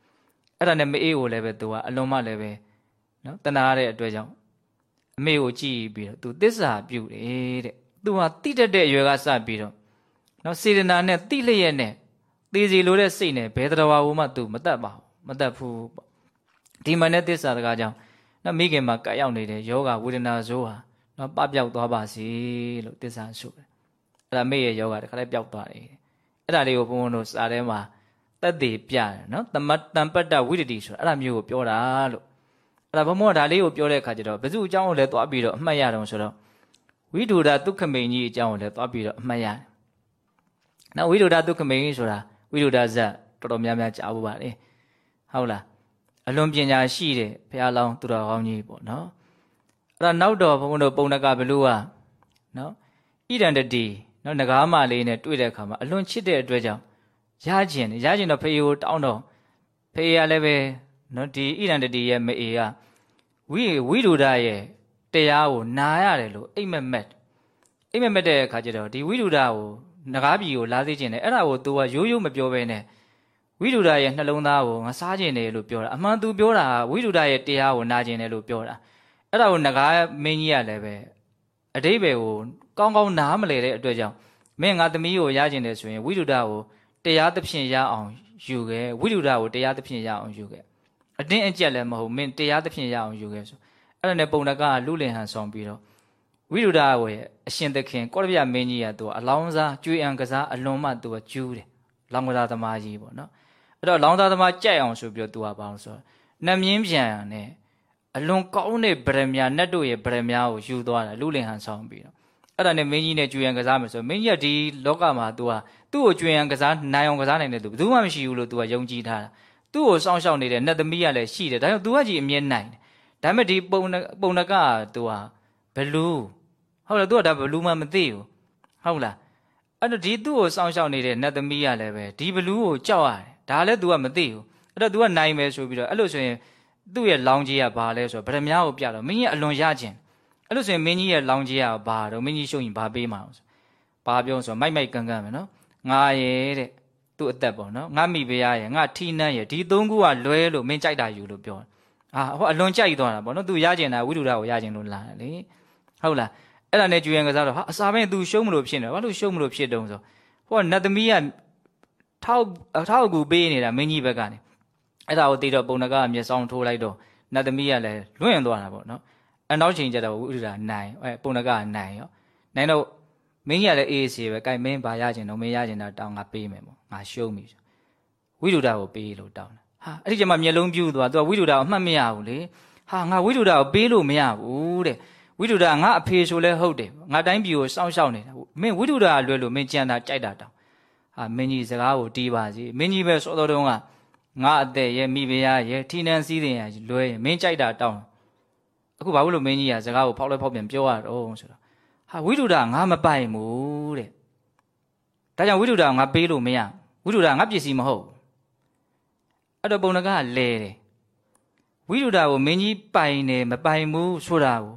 အဲ့ဒါနဲ့မအေးကိုလည်းပဲသူကအလွန်မှလည်းပဲနော်တနာရတဲ့အတွက်ကြောင့်အမေကိုကြည့်ပြီးတော့သူသစ္စာပြုတယ်တဲ့သူဟာတိတက်တဲ့အရွယ်ကစပြီးတော့နော်စေတနာနဲ့တိလျက်နဲ့သေစီလိုတဲ့စိတ်နဲ့ဘယ်တရားဝမှသူမတတ်ပါဘူးမတတ်ဘူးပေါ့ဒီမှန်တဲ့သစ္စာတကားကြောင့်နော်မိခင်မှာကပ်ရောက်နေတဲ့ယောဂဝေဒနာဇိုးဟာနော်ပပျောက်သွားပါစေလို့သစ္စာဆိုတယ်အဲ့ဒါမိရဲ့ယောဂတခါလဲပျောက်သွားတယ် အဲ့ဒါလေးကိုဘုန်းဘုန်းတို့စာထဲမှာတက်သေးပြတယ်နော်တမတံပတ္တဝိတ္တိဆိုတာအဲ့ဒါမျိုးကိုပြောတာလို့အဲ့ဒါဘုံမောဒါလေးကိုပြောတဲ့အခါကျတော့ဘယ်သူအကြောင်းကိုလည်းသွားပြီးတော့အမှတ်ရတော့ဆိုတော့ဝိဒုဒဒုက္ခမိန်ကြီးအကြောင်းကိုလည်းသွားပြီးတော့အမှတ်ရတယ်။နောက်ဝိဒုဒဒုက္ခမိန်ကြီးဆိုတာဝိဒုဒဇတ်တော်တော်များများကြားဖို့ပါလေ။ဟုတ်လား။အလွန်ပညာရှိတဲ့ဘုရားလောင်းသူတော်ကောင်းကြီးပေါ့နော်။အဲ့ဒါနောက်တော့ဘုန်းဘုန်းတို့ပုံနကဘလူကနော်ဣဒံတတိ နော်ငကားမလေးနဲ့တွေ့တဲ့အခါမှာအလွန်ချစ်တဲ့အတွက်ကြောင့်ရကျင်ရကျင်တော့ဖေကိုတောင်းတော့ဖေကလည်းပဲနော်ဒီဣရန်တတိရဲ့မအေကဝိဝိဒုဒရဲ့တရားကိုနာရတယ်လို့အိမ်မက်မက်အိမ်မက်မက်တဲ့အခါကျတော့ဒီဝိဒုဒကိုငကားပြီကိုလာသိခြင်းနဲ့အဲ့ဒါကို तू ကရိုးရိုးမပြောဘဲနဲ့ဝိဒုဒရဲ့နှလုံးသားကိုငါစားခြင်းတယ်လို့ပြောတာအမှန် तू ပြောတာဝိဒုဒရဲ့တရားကိုနာခြင်းတယ်လို့ပြောတာအဲ့ဒါကိုငကားမင်းကြီးကလည်းပဲအတိဘယ်ကို ကောင်းကောင်းနားမလဲတဲ့အတွက်ကြောင့်မင်းငါသမီးကိုရခြင်းတယ်ဆိုရင်ဝိဒုဒကိုတရားသဖြင့်ရအောင်ယူခဲ့ဝိဒုဒကိုတရားသဖြင့်ရအောင်ယူခဲ့အတင်းအကျပ်လည်းမဟုတ်မင်းတရားသဖြင့်ရအောင်ယူခဲ့ဆိုအဲ့ဒါနဲ့ပုံတကလူလင်ဟန်ဆောင်ပြီးတော့ဝိဒုဒကိုရဲ့အရှင်သခင်ကောရပြမင်းကြီးကသူအလောင်းစားကျွေးအံကစားအလွန်မှသူကကျူးတယ်လောင်းကစားသမားကြီးပေါ့နော်အဲ့တော့လောင်းသားသမားကြိုက်အောင်ဆိုပြီးတော့သူကဘာလို့ဆိုတော့နှမြင်းပြန်နဲ့အလွန်ကောင်းတဲ့ဗရမ ्या နတ်တို့ရဲ့ဗရမ ्या ကိုယူသွားတာလူလင်ဟန်ဆောင်ပြီးတော့ အဲ့ဒါနဲ့မင်းကြီးနဲ့ကျွေးရန်ကစားမယ်ဆိုမင်းကြီးကဒီလောကမှာ तू ဟာသူ့ကိုကျွေးရန်ကစားနိုင်အောင်ကစားနိုင်တဲ့သူဘယ်သူမှမရှိဘူးလို့ तू ကယုံကြည်ထားတာသူ့ကိုစောင့်ရှောက်နေတဲ့နတ်သမီးကလည်းရှိတယ်ဒါကြောင့် तू ကကြီးအမြဲနိုင်တယ်ဒါပေမဲ့ဒီပုံပုံနက तू ဟာဘလူးဟုတ်လား तू ကဒါဘလူးမှမသိဘူးဟုတ်လားအဲ့တော့ဒီသူ့ကိုစောင့်ရှောက်နေတဲ့နတ်သမီးကလည်းပဲဒီဘလူးကိုကြောက်ရတယ်ဒါလည်း तू ကမသိဘူးအဲ့တော့ तू ကနိုင်မယ်ဆိုပြီးတော့အဲ့လိုဆိုရင်သူ့ရဲ့လောင်းကြီးကဘာလဲဆိုတော့ဗရမ ्या ကိုပြတော့မင်းကြီးအလွန်ရခြင်း အဲ့လို့ဆိုရင်မင်းကြီးရဲ့လောင်းကြီးကဘာတော့မင်းကြီးရှုံရင်ဘာပေးမှာလဲဘာပြောဆိုမိုက်မိုက်ကန်ကန်ပဲနော်ငါရဲ့တဲ့သူ့အသက်ပေါ့နော်ငါမိဖုရားရဲ့ငါထီနန်းရဲ့ဒီသုံးခုကလွဲလို့မင်းကြိုက်တာယူလို့ပြောအာဟောအလွန်ကြိုက်သွားတာပေါ့နော်သူရကျင်တာဝိတုဒ္ဓကိုရကျင်လို့လာတယ်လေဟုတ်လားအဲ့ဒါနဲ့ကျွေးရင်ကစားတော့ဟာအစာပိုင်းသူရှုံးမလို့ဖြစ်နေဘာလို့ရှုံးမလို့ဖြစ်တုံးဆိုဟောနတ်သမီးကထောက်ထောက်ကူပေးနေတာမင်းကြီးဘက်ကနေအဲ့ဒါကိုသိတော့ပုံနကအမျက်စောင်းထိုးလိုက်တော့နတ်သမီးကလည်းလွင့်သွားတာပေါ့နော် အနောက်ချိန်ကျတော့ဝိရုဒနိုင်အဲပုံနကနိုင်ရောနိုင်တော့မင်းကြီးကလည်းအေးစီပဲကိုင်မင်းဘာရကျင်တော့မင်းရကျင်တာတောင်းငါပေးမယ်ပေါ့ငါရှုံးပြီဝိရုဒကိုပေးလို့တောင်းတယ်ဟာအဲ့ဒီကျမှမျက်လုံးပြူသွားသူကဝိရုဒကိုအမှတ်မရဘူးလေဟာငါဝိရုဒကိုပေးလို့မရဘူးတဲ့ဝိရုဒငါအဖေဆိုလဲဟုတ်တယ်ငါတိုင်းပြည်ကိုစောင့်ရှောက်နေတာမင်းဝိရုဒကလွယ်လို့မင်းကြံတာကြိုက်တာတောင်းဟာမင်းကြီးစကားကိုတီးပါစီမင်းကြီးပဲစောတော်တုန်းကငါအသက်ရဲ့မိဖုရားရဲ့ထီနန်းစည်းတင်ရလွဲရင်မင်းကြိုက်တာတောင်း အခုဘာလို့မင်းကြီးကစကားကိုဖောက်လဲဖောက်ပြန်ပြောရတော့ဆိုတော့ဟာဝိတုဒ္ဓငါမပိုင်ဘူးတဲ့ဒါကြောင့်ဝိတုဒ္ဓငါပေးလို့မရဝိတုဒ္ဓငါပစ္စည်းမဟုတ်အဲ့တော့ပုံနကလဲတယ်ဝိတုဒ္ဓကိုမင်းကြီးပိုင်တယ်မပိုင်ဘူးဆိုတာကို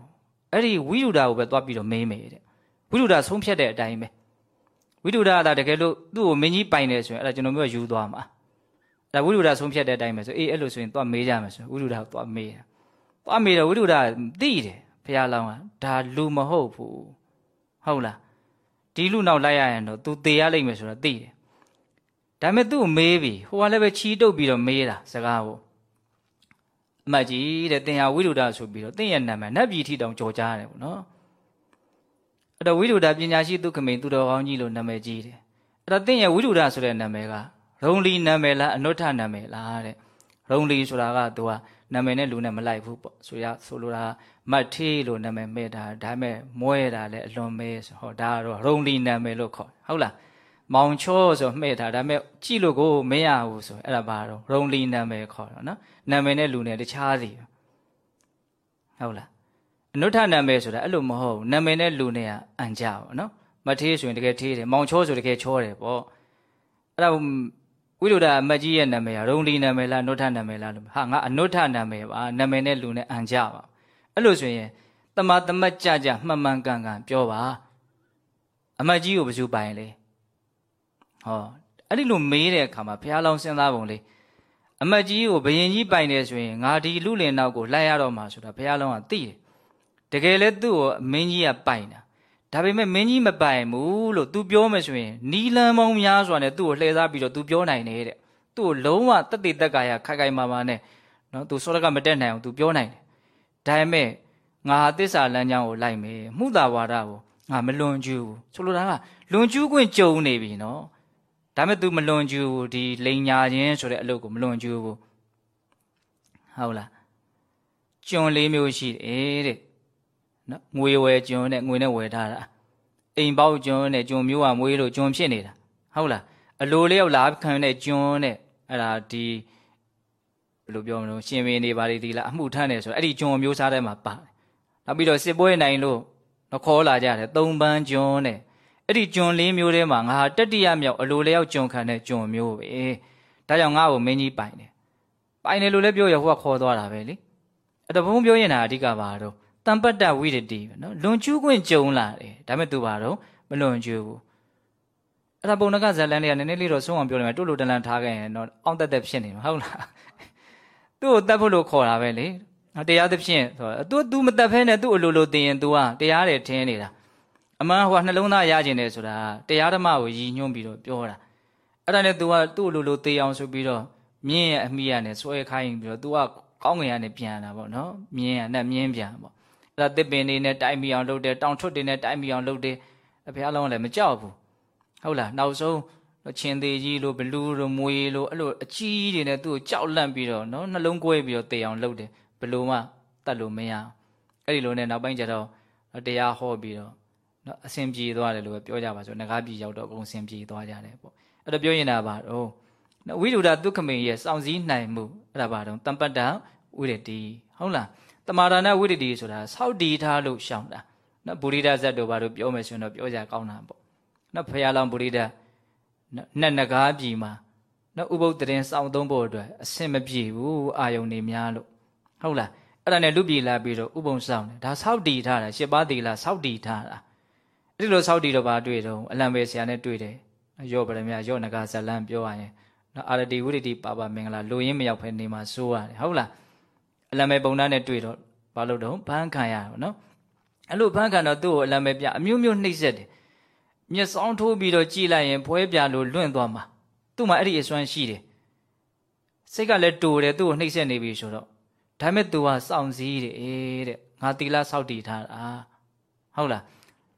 အဲ့ဒီဝိတုဒ္ဓကိုပဲသွားပြီးတော့မေးမယ်တဲ့ဝိတုဒ္ဓဆုံးဖြတ်တဲ့အတိုင်းပဲဝိတုဒ္ဓကတကယ်လို့သူ့ကိုမင်းကြီးပိုင်တယ်ဆိုရင်အဲ့ဒါကျွန်တော်မျိုးယူသွားမှာဒါဝိတုဒ္ဓဆုံးဖြတ်တဲ့အတိုင်းပဲဆိုအေးအဲ့လိုဆိုရင်သွားမေးကြမယ်ဆိုဝိတုဒ္ဓကိုသွားမေးတာ သွားမေးတော့ဝိတုဒ္ဓသိတယ်ဘုရားလောင်းကဒါလူမဟုတ်ဘူးဟုတ်လားဒီလူနောက်လိုက်ရရင်တော့ तू သေရလိမ့်မယ်ဆိုတာသိတယ်ဒါပေမဲ့သူ့ကိုမေးပြီဟိုကလည်းပဲချီးတုပ်ပြီးတော့မေးတာစကားကိုအမကြီးတဲ့တင်ဟာဝိတုဒ္ဓဆိုပြီးတော့တင့်ရဲ့နာမည်နတ်ပြည်ထီတောင်ကြော်ကြားရတယ်ပေါ့နော်အဲ့တော့ဝိတုဒ္ဓပညာရှိသူခမိန်သူတော်ကောင်းကြီးလို့နာမည်ကြီးတယ်အဲ့တော့တင့်ရဲ့ဝိတုဒ္ဓဆိုတဲ့နာမည်ကရုံလီနာမည်လားအနုဋ္ဌနာမည်လားတဲ့ရုံလီဆိုတာကသူက နာမည်နဲ့လူနဲ့မလိုက်ဘူးပေါ့ဆိုရဆိုလိုတာမတ်ထေးလို့နာမည်မဲ့တာဒါပေမဲ့မွဲတာလည်းအလွန်မဲဆိုဟောဒါကတော့ရုံလီနာမည်လို့ခေါ်ဟုတ်လားမောင်ချောဆိုမှဲ့တာဒါပေမဲ့ကြည့်လို့ကိုမရဘူးဆိုအဲ့ဒါဘာတော့ရုံလီနာမည်ခေါ်တော့နော်နာမည်နဲ့လူနဲ့တခြားစီဟုတ်လားအနုထနာမည်ဆိုတာအဲ့လိုမဟုတ်ဘူးနာမည်နဲ့လူနဲ့ကအန်ကြပါနော်မထေးဆိုရင်တကယ်ထေးတယ်မောင်ချောဆိုတကယ်ချောတယ်ပေါ့အဲ့ဒါ ဝိရုဒ္ဓအမကြီးရဲ့နာမည်ကရုံလီနာမည်လားအနုထနာမည်လားလို့ဟာငါအနုထနာမည်ပါနာမည်နဲ့လူနဲ့အန်ကြပါအဲ့လိုဆိုရင်တမတမတ်ကြကြမှန်မှန်ကန်ကန်ပြောပါအမကြီးကိုဘယ်သူပိုင်လဲဟောအဲ့ဒီလိုမေးတဲ့အခါမှာဘုရားလောင်းစဉ်းစားပုံလေးအမကြီးကိုဘယင်ကြီးပိုင်တယ်ဆိုရင်ငါဒီလူလင်နောက်ကိုလိုက်ရတော့မှာဆိုတာဘုရားလောင်းကသိတယ်တကယ်လဲသူ့ကိုမင်းကြီးကပိုင်တာ ဒါပေမဲ့မင်းကြီးမပိုင်ဘူးလို့ तू ပြောမယ်ဆိုရင်နီလန်မောင်းများစွာနဲ့သူ့ကိုလှည့်စားပြီးတော့ तू ပြောနိုင်တယ်တဲ့သူ့ကိုလုံးဝတက်တည်တက်ကာယခိုင်ခိုင်မာမာနဲ့ နော်သူစောရကမတက်နိုင်အောင်သူပြောနိုင်တယ်ဒါပေမဲ့ငါဟာသစ္စာလမ်းကြောင်းကိုလိုက်မယ်မှုသာဝါဒကိုငါမလွန်ကျူးဘူးဆိုလိုတာကလွန်ကျူးခွင့်ကြုံနေပြီနော်ဒါပေမဲ့ तू မလွန်ကျူးဘူးဒီလိန်ညာခြင်းဆိုတဲ့အလုပ်ကိုမလွန်ကျူးဘူးဟုတ်လားကျွန်လေးမျိုးရှိတယ်တဲ့ နော်ငွေဝယ်ကျွန်နဲ့ငွေနဲ့ဝယ်ထားတာအိမ်ပေါက်ကျွန်နဲ့ကျွန်မျိုးကမွေးလို့ကျွန်ဖြစ်နေတာဟုတ်လားအလိုလျောက်လာခံတဲ့ကျွန်နဲ့အဲ့ဒါဒီဘယ်လိုပြောမလို့ရှင်မင်းနေပါလေဒီလားအမှုထမ်းတယ်ဆိုတော့အဲ့ဒီကျွန်မျိုးစားထဲမှာပါတယ်နောက်ပြီးတော့စစ်ပွဲနိုင်လို့တော့ခေါ်လာကြတယ်သုံးပန်းကျွန်နဲ့အဲ့ဒီကျွန်လေးမျိုးထဲမှာငါဟာတတိယမြောက်အလိုလျောက်ကျွန်ခံတဲ့ကျွန်မျိုးပဲဒါကြောင့်ငါ့ကိုမင်းကြီးပိုင်တယ်ပိုင်တယ်လို့လည်းပြောရဟိုကခေါ်သွားတာပဲလေအဲ့တော့ဘုံပြောရင်ဒါအဓိကပါတော့ တံပတ္တဝိရတိပဲနော်လွန်ကျူးခွင့်ကြုံလာတယ်ဒါမဲ့သူပါတော့မလွန်ကျူးဘူးအဲ့ဒါပုံနကဇလန်လေးကနည်းနည်းလေးတော့ဆုံးအောင်ပြောနေမှာတို့လိုတလန်ထားခဲ့ရင်တော့အောင့်တက်တက်ဖြစ်နေမှာဟုတ်လားသူ့ကိုတတ်ဖို့လို့ခေါ်တာပဲလေတရားသဖြင့်ဆိုတော့ तू तू မတတ်ဖဲနဲ့သူ့အလိုလိုသိရင် तू ကတရားတယ်ထင်းနေတာအမှန်ဟိုကနှလုံးသားရကျင်တယ်ဆိုတာတရားဓမ္မကိုရည်ညွှန်းပြီးတော့ပြောတာအဲ့ဒါနဲ့ तू ကသူ့အလိုလိုသိအောင်ဆိုပြီးတော့မြင်းရဲ့အမိရနဲ့ဆွဲခိုင်းပြီးတော့ तू ကကောင်းငင်ရနဲ့ပြန်လာပေါ့နော်မြင်းရနဲ့မြင်းပြန်ပေါ့ အဲ့ဒါတစ်ပင်နေနဲ့တိုက်မိအောင်လုပ်တယ်တောင်ထွတ်တွေနဲ့တိုက်မိအောင်လုပ်တယ်အဖေအလုံးကလည်းမကြောက်ဘူးဟုတ်လားနောက်ဆုံးချင်းသေးကြီးလိုဘလူးလိုမွေလိုအဲ့လိုအကြီးတွေနဲ့သူ့ကိုကြောက်လန့်ပြီးတော့နော်နှလုံးကွဲပြီးတော့တေအောင်လုပ်တယ်ဘလို့မှတတ်လို့မရအဲ့ဒီလိုနဲ့နောက်ပိုင်းကျတော့တရားဟောပြီးတော့နော်အစဉ်ပြေသွားတယ်လို့ပဲပြောကြပါဆိုငကားပြည်ရောက်တော့အကုန်အစဉ်ပြေသွားကြတယ်ပေါ့အဲ့တော့ပြောရင်တာပါတော့ဝိရုဒ္ဓဒုက္ခမေရဲ့စောင့်စည်းနိုင်မှုအဲ့ဒါပါတော့တမ္ပတ္တဝိရတိဟုတ်လား တမာဒါနဝိရတိဆိုတာစောက်တီထားလို့ရှောင်တာနော်ဗုဒ္ဓဇတ်တို့ဘာလို့ပြောမယ်ဆိုရင်တော့ပြောကြကောင်းတာပေါ့နော်ဖရာလောင်ဗုဒ္ဓနတ်နဂါးပြည်မှာနော်ဥပုပ်တရင်စောင့်သုံးဖို့အတွက်အဆင်မပြေဘူးအာယုန်နေများလို့ဟုတ်လားအဲ့ဒါနဲ့လူပြည်လာပြီးတော့ဥပုံဆောင်တယ်ဒါစောက်တီထားတာရှစ်ပါးသီလစောက်တီထားတာအဲ့ဒီလိုစောက်တီတော့ဘာတွေ့တော့အလံပဲဆရာနဲ့တွေ့တယ်ရော့ဗရမရော့နဂါဇလန်ပြောရရင်နော်အာရတိဝိရတိပါပါမင်္ဂလာလူရင်းမရောက်ဖဲနေမှာစိုးရတယ်ဟုတ်လား အလံပဲပုံသားနဲ့တွေ့တော့ဘာလို့တော့ဘန်းခံရတာနော်အဲ့လိုဘန်းခံတော့သူ့ကိုအလံပဲပြအမျိုးမျိုးနှိပ်စက်တယ်မျက်စောင်းထိုးပြီးတော့ကြည်လိုက်ရင်ဖွဲပြလို့လွင့်သွားမှာသူ့မှာအဲ့ဒီအစွမ်းရှိတယ်စိတ်ကလည်းတူတယ်သူ့ကိုနှိပ်စက်နေပြီဆိုတော့ဒါမဲ့ तू ကစောင့်စည်းတယ်တဲ့ငါတီလာစောက်တည်ထားတာဟုတ်လား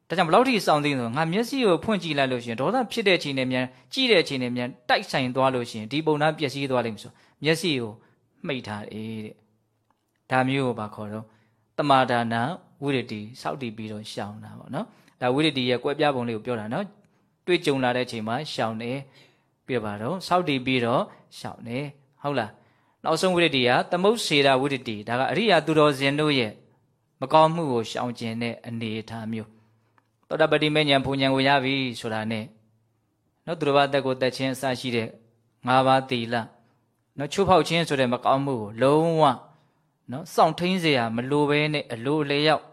ဒါကြောင့်ဘလောက်ထိစောင့်သိဆိုငါမျက်စိကိုဖွင့်ကြည့်လိုက်လို့ရှိရင်ဒေါသဖြစ်တဲ့အချိန်နဲ့မြန်ကြည့်တဲ့အချိန်နဲ့မြန်တိုက်ဆိုင်သွားလို့ရှိရင်ဒီပုံသားပျက်စီးသွားလိမ့်မယ်ဆိုမျက်စိကိုမှိတ်ထားတယ်တဲ့ ဒါမျိုးကိုပါခေါ်တော့တမာဒါနာဝိရတိစောက်တည်ပြီးတော့ရှောင်တာပေါ့နော်ဒါဝိရတိရဲ့ကွဲပြားပုံလေးကိုပြောတာနော်တွေ့ကြုံလာတဲ့အချိန်မှာရှောင်တယ်ပြပါတော့စောက်တည်ပြီးတော့ရှောင်တယ်ဟုတ်လားနောက်ဆုံးဝိရတိကသမုတ်စေတာဝိရတိဒါကအရိယာသူတော်စင်တို့ရဲ့မကောင်းမှုကိုရှောင်ကျင်တဲ့အနေအထားမျိုးသောတပတိမေညာဘုံညာကိုရပြီဆိုတာနဲ့နော်သူတော်ဘာတက်ကိုတက်ချင်းအစရှိတဲ့၅ပါးသီလနော်ချိုးဖောက်ခြင်းဆိုတဲ့မကောင်းမှုကိုလုံးဝ နော်စောင့်ထိန်เสียမလိုဘဲနဲ့အလိုလေရောက်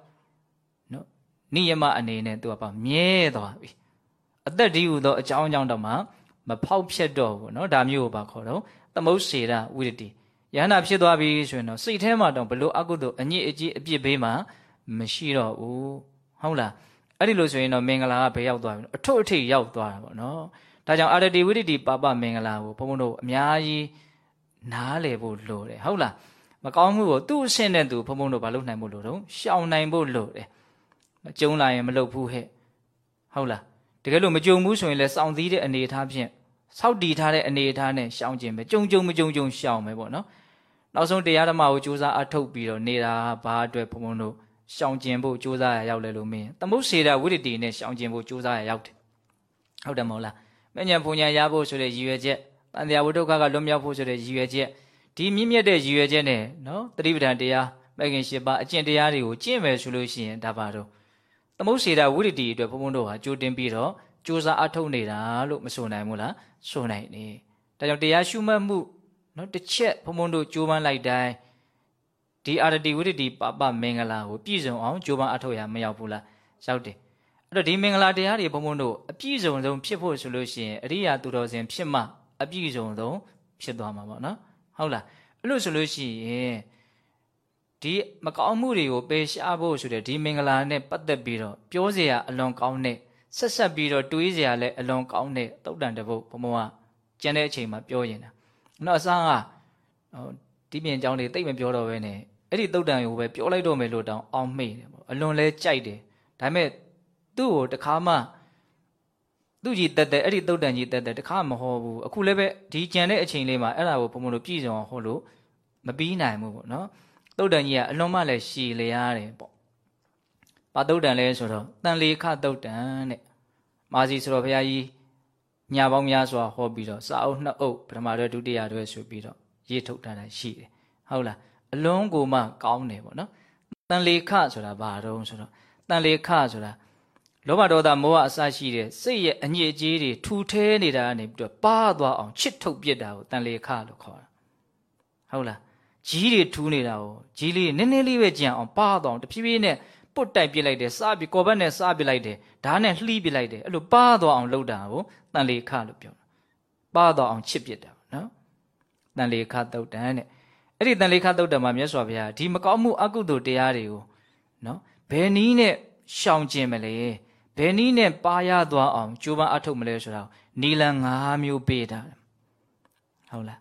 နော်နိယမအနေနဲ့သူကပါမြဲသွားပြီအသက်ဒီဟုသောအကြောင်းအကြောင်းတော့မှမဖောက်ဖြစ်တော့ဘူးနော်ဒါမျိုးကိုပါခေါ်တော့သမုတ်စေရဝိရတိယန္တာဖြစ်သွားပြီဆိုရင်တော့စိတ်ထဲမှာတော့ဘလို့အကုသို့အညစ်အကြေးအပြစ်ဘေးမှာမရှိတော့ဘူးဟုတ်လားအဲ့ဒီလိုဆိုရင်တော့မင်္ဂလာကဘယ်ရောက်သွားပြီအထွတ်အထိပ်ရောက်သွားတာပေါ့နော်ဒါကြောင့်အာရတိဝိရတိပါပမင်္ဂလာကိုဘုန်းဘုန်းတို့အများကြီးနားလည်ဖို့လိုတယ်ဟုတ်လား မကောင်းမှုကိုသူ့အဆင့်နဲ့သူဘုန်းဘုန်းတို့ဘာလို့နိုင်ဖို့လိုတော့ရှောင်နိုင်ဖို့လိုတယ်ကျုံလာရင်မလုပ်ဘူးဟဲ့ဟုတ်လားတကယ်လို့မကြုံဘူးဆိုရင်လည်းစောင့်သီးတဲ့အနေအထားဖြင့်စောက်တီထားတဲ့အနေအထားနဲ့ရှောင်ကျင်ပဲကြုံကြုံမကြုံကြုံရှောင်ပဲပေါ့နော်နောက်ဆုံးတရားဓမ္မကိုစူးစမ်းအထုတ်ပြီးတော့နေတာဘာအတွက်ဘုံဘုံတို့ရှောင်ကျင်ဖို့စူးစမ်းရရောက်လဲလို့မင်းသမုတ်စေတာဝိရတိနဲ့ရှောင်ကျင်ဖို့စူးစမ်းရရောက်တယ်ဟုတ်တယ်မဟုတ်လားမဉ္ဇဉ်ဘုံညာရဖို့ဆိုတဲ့ရည်ရွယ်ချက်တန်တရားဝိဒုက္ခကလွတ်မြောက်ဖို့ဆိုတဲ့ရည်ရွယ်ချက် ဒီမြင့်မြတ်တဲ့ရည်ရွယ်ချက်နဲ့နော်တတိပဋ္ဌာန်တရားမဂ်ခင်၈ပါးအကျင့်တရားတွေကိုကျင့်မယ်ဆိုလို့ရှိရင်ဒါပါတော့သမုတ်စေတာဝိရတိအတွက်ဘုံဘုံတို့ဟာကြိုးတင်ပြီးတော့စူးစမ်းအထုတ်နေတာလို့မဆိုနိုင်ဘူးလားဆိုနိုင်တယ်ဒါကြောင့်တရားရှုမှတ်မှုနော်တစ်ချက်ဘုံဘုံတို့ကြိုးပမ်းလိုက်တိုင်းဒီအာရတိဝိရတိပပမင်္ဂလာကိုပြည့်စုံအောင်ကြိုးပမ်းအထောက်ရမရောက်ဘူးလားရောက်တယ်အဲ့တော့ဒီမင်္ဂလာတရားတွေဘုံဘုံတို့အပြည့်စုံဆုံးဖြစ်ဖို့ဆိုလို့ရှိရင်အရိယာသူတော်စင်ဖြစ်မှအပြည့်စုံဆုံးဖြစ်သွားမှာပေါ့နော် ဟုတ်လားအဲ့လိုဆိုလို့ရှိရင်ဒီမကောင်းမှုတွေကိုပယ်ရှားဖို့ဆိုတဲ့ဒီမင်္ဂလာနဲ့ပတ်သက်ပြီးတော့ပြောเสียအလွန်ကောင်းတဲ့ဆက်ဆက်ပြီးတော့တွေးเสียလဲအလွန်ကောင်းတဲ့တုတ်တန်တပုတ်ဘုံဘုံကကျန်တဲ့အချိန်မှာပြောရင်တာနော်အစားက ဒီပြင်ကြောင်းတွေတိတ်မပြောတော့ဘဲနဲ့အဲ့ဒီတုတ်တန်ကိုပဲပြောလိုက်တော့မယ်လို့တောင်းအောင်မေ့တယ်ပေါ့အလွန်လဲကြိုက်တယ်ဒါပေမဲ့သူ့ကိုတခါမှ သူ့ကြီးတက်တက်အဲ့ဒီတုတ်တန်ကြီးတက်တက်တခါမဟောဘူးအခုလည်းပဲဒီကြံတဲ့အချိန်လေးမှာအဲ့ဒါကိုဘုံဘုံတို့ပြည်စုံအောင်ဟောလို့မပြီးနိုင်ဘူးပေါ့နော်တုတ်တန်ကြီးကအလွန်မှလည်းရှည်လျားတယ်ပေါ့ဘာတုတ်တန်လဲဆိုတော့တန်လေခတုတ်တန်တဲ့မာစီဆိုတော့ဘုရားကြီးညာပေါင်းများစွာဟောပြီးတော့စာအုပ်နှစ်အုပ်ပထမတွဲဒုတိယတွဲဆိုပြီးတော့ရေးထုတ်ထားတာရှိတယ်ဟုတ်လားအလွန်ကိုမှကောင်းတယ်ပေါ့နော်တန်လေခဆိုတာဘာတုံးဆိုတော့တန်လေခဆိုတာ လောဘဒေါသမောဟအစရှိတဲ့စိတ်ရဲ့အညစ်အကြေးတွေထူထဲနေတာကနေပြီးတော့ပါသွားအောင်ချစ်ထုတ်ပြစ်တာကိုတန်လေခလို့ခေါ်တာဟုတ်လားကြီးတွေထူနေတာကိုကြီးလေးနည်းနည်းလေးပဲကြံအောင်ပါသွားအောင်တဖြည်းဖြည်းနဲ့ပုတ်တိုက်ပြစ်လိုက်တယ်စားပြီးကော်ဘက်နဲ့စားပြစ်လိုက်တယ်ဓာတ်နဲ့လှီးပြစ်လိုက်တယ်အဲ့လိုပါသွားအောင်လုပ်တာကိုတန်လေခလို့ပြောတာပါသွားအောင်ချစ်ပြစ်တာနော်တန်လေခတုတ်တန်တဲ့အဲ့ဒီတန်လေခတုတ်တံမှာမြတ်စွာဘုရားဒီမကောင်းမှုအကုသိုလ်တရားတွေကိုနော်ဘယ်နည်းနဲ့ရှောင်ကျင်မလဲ ဘယ်နည်းနဲ့ပါရသွားအောင်ကြိုးပမ်းအထုတ်မလဲဆိုတာနီလန်၅မျိုးပေးတာဟုတ်လား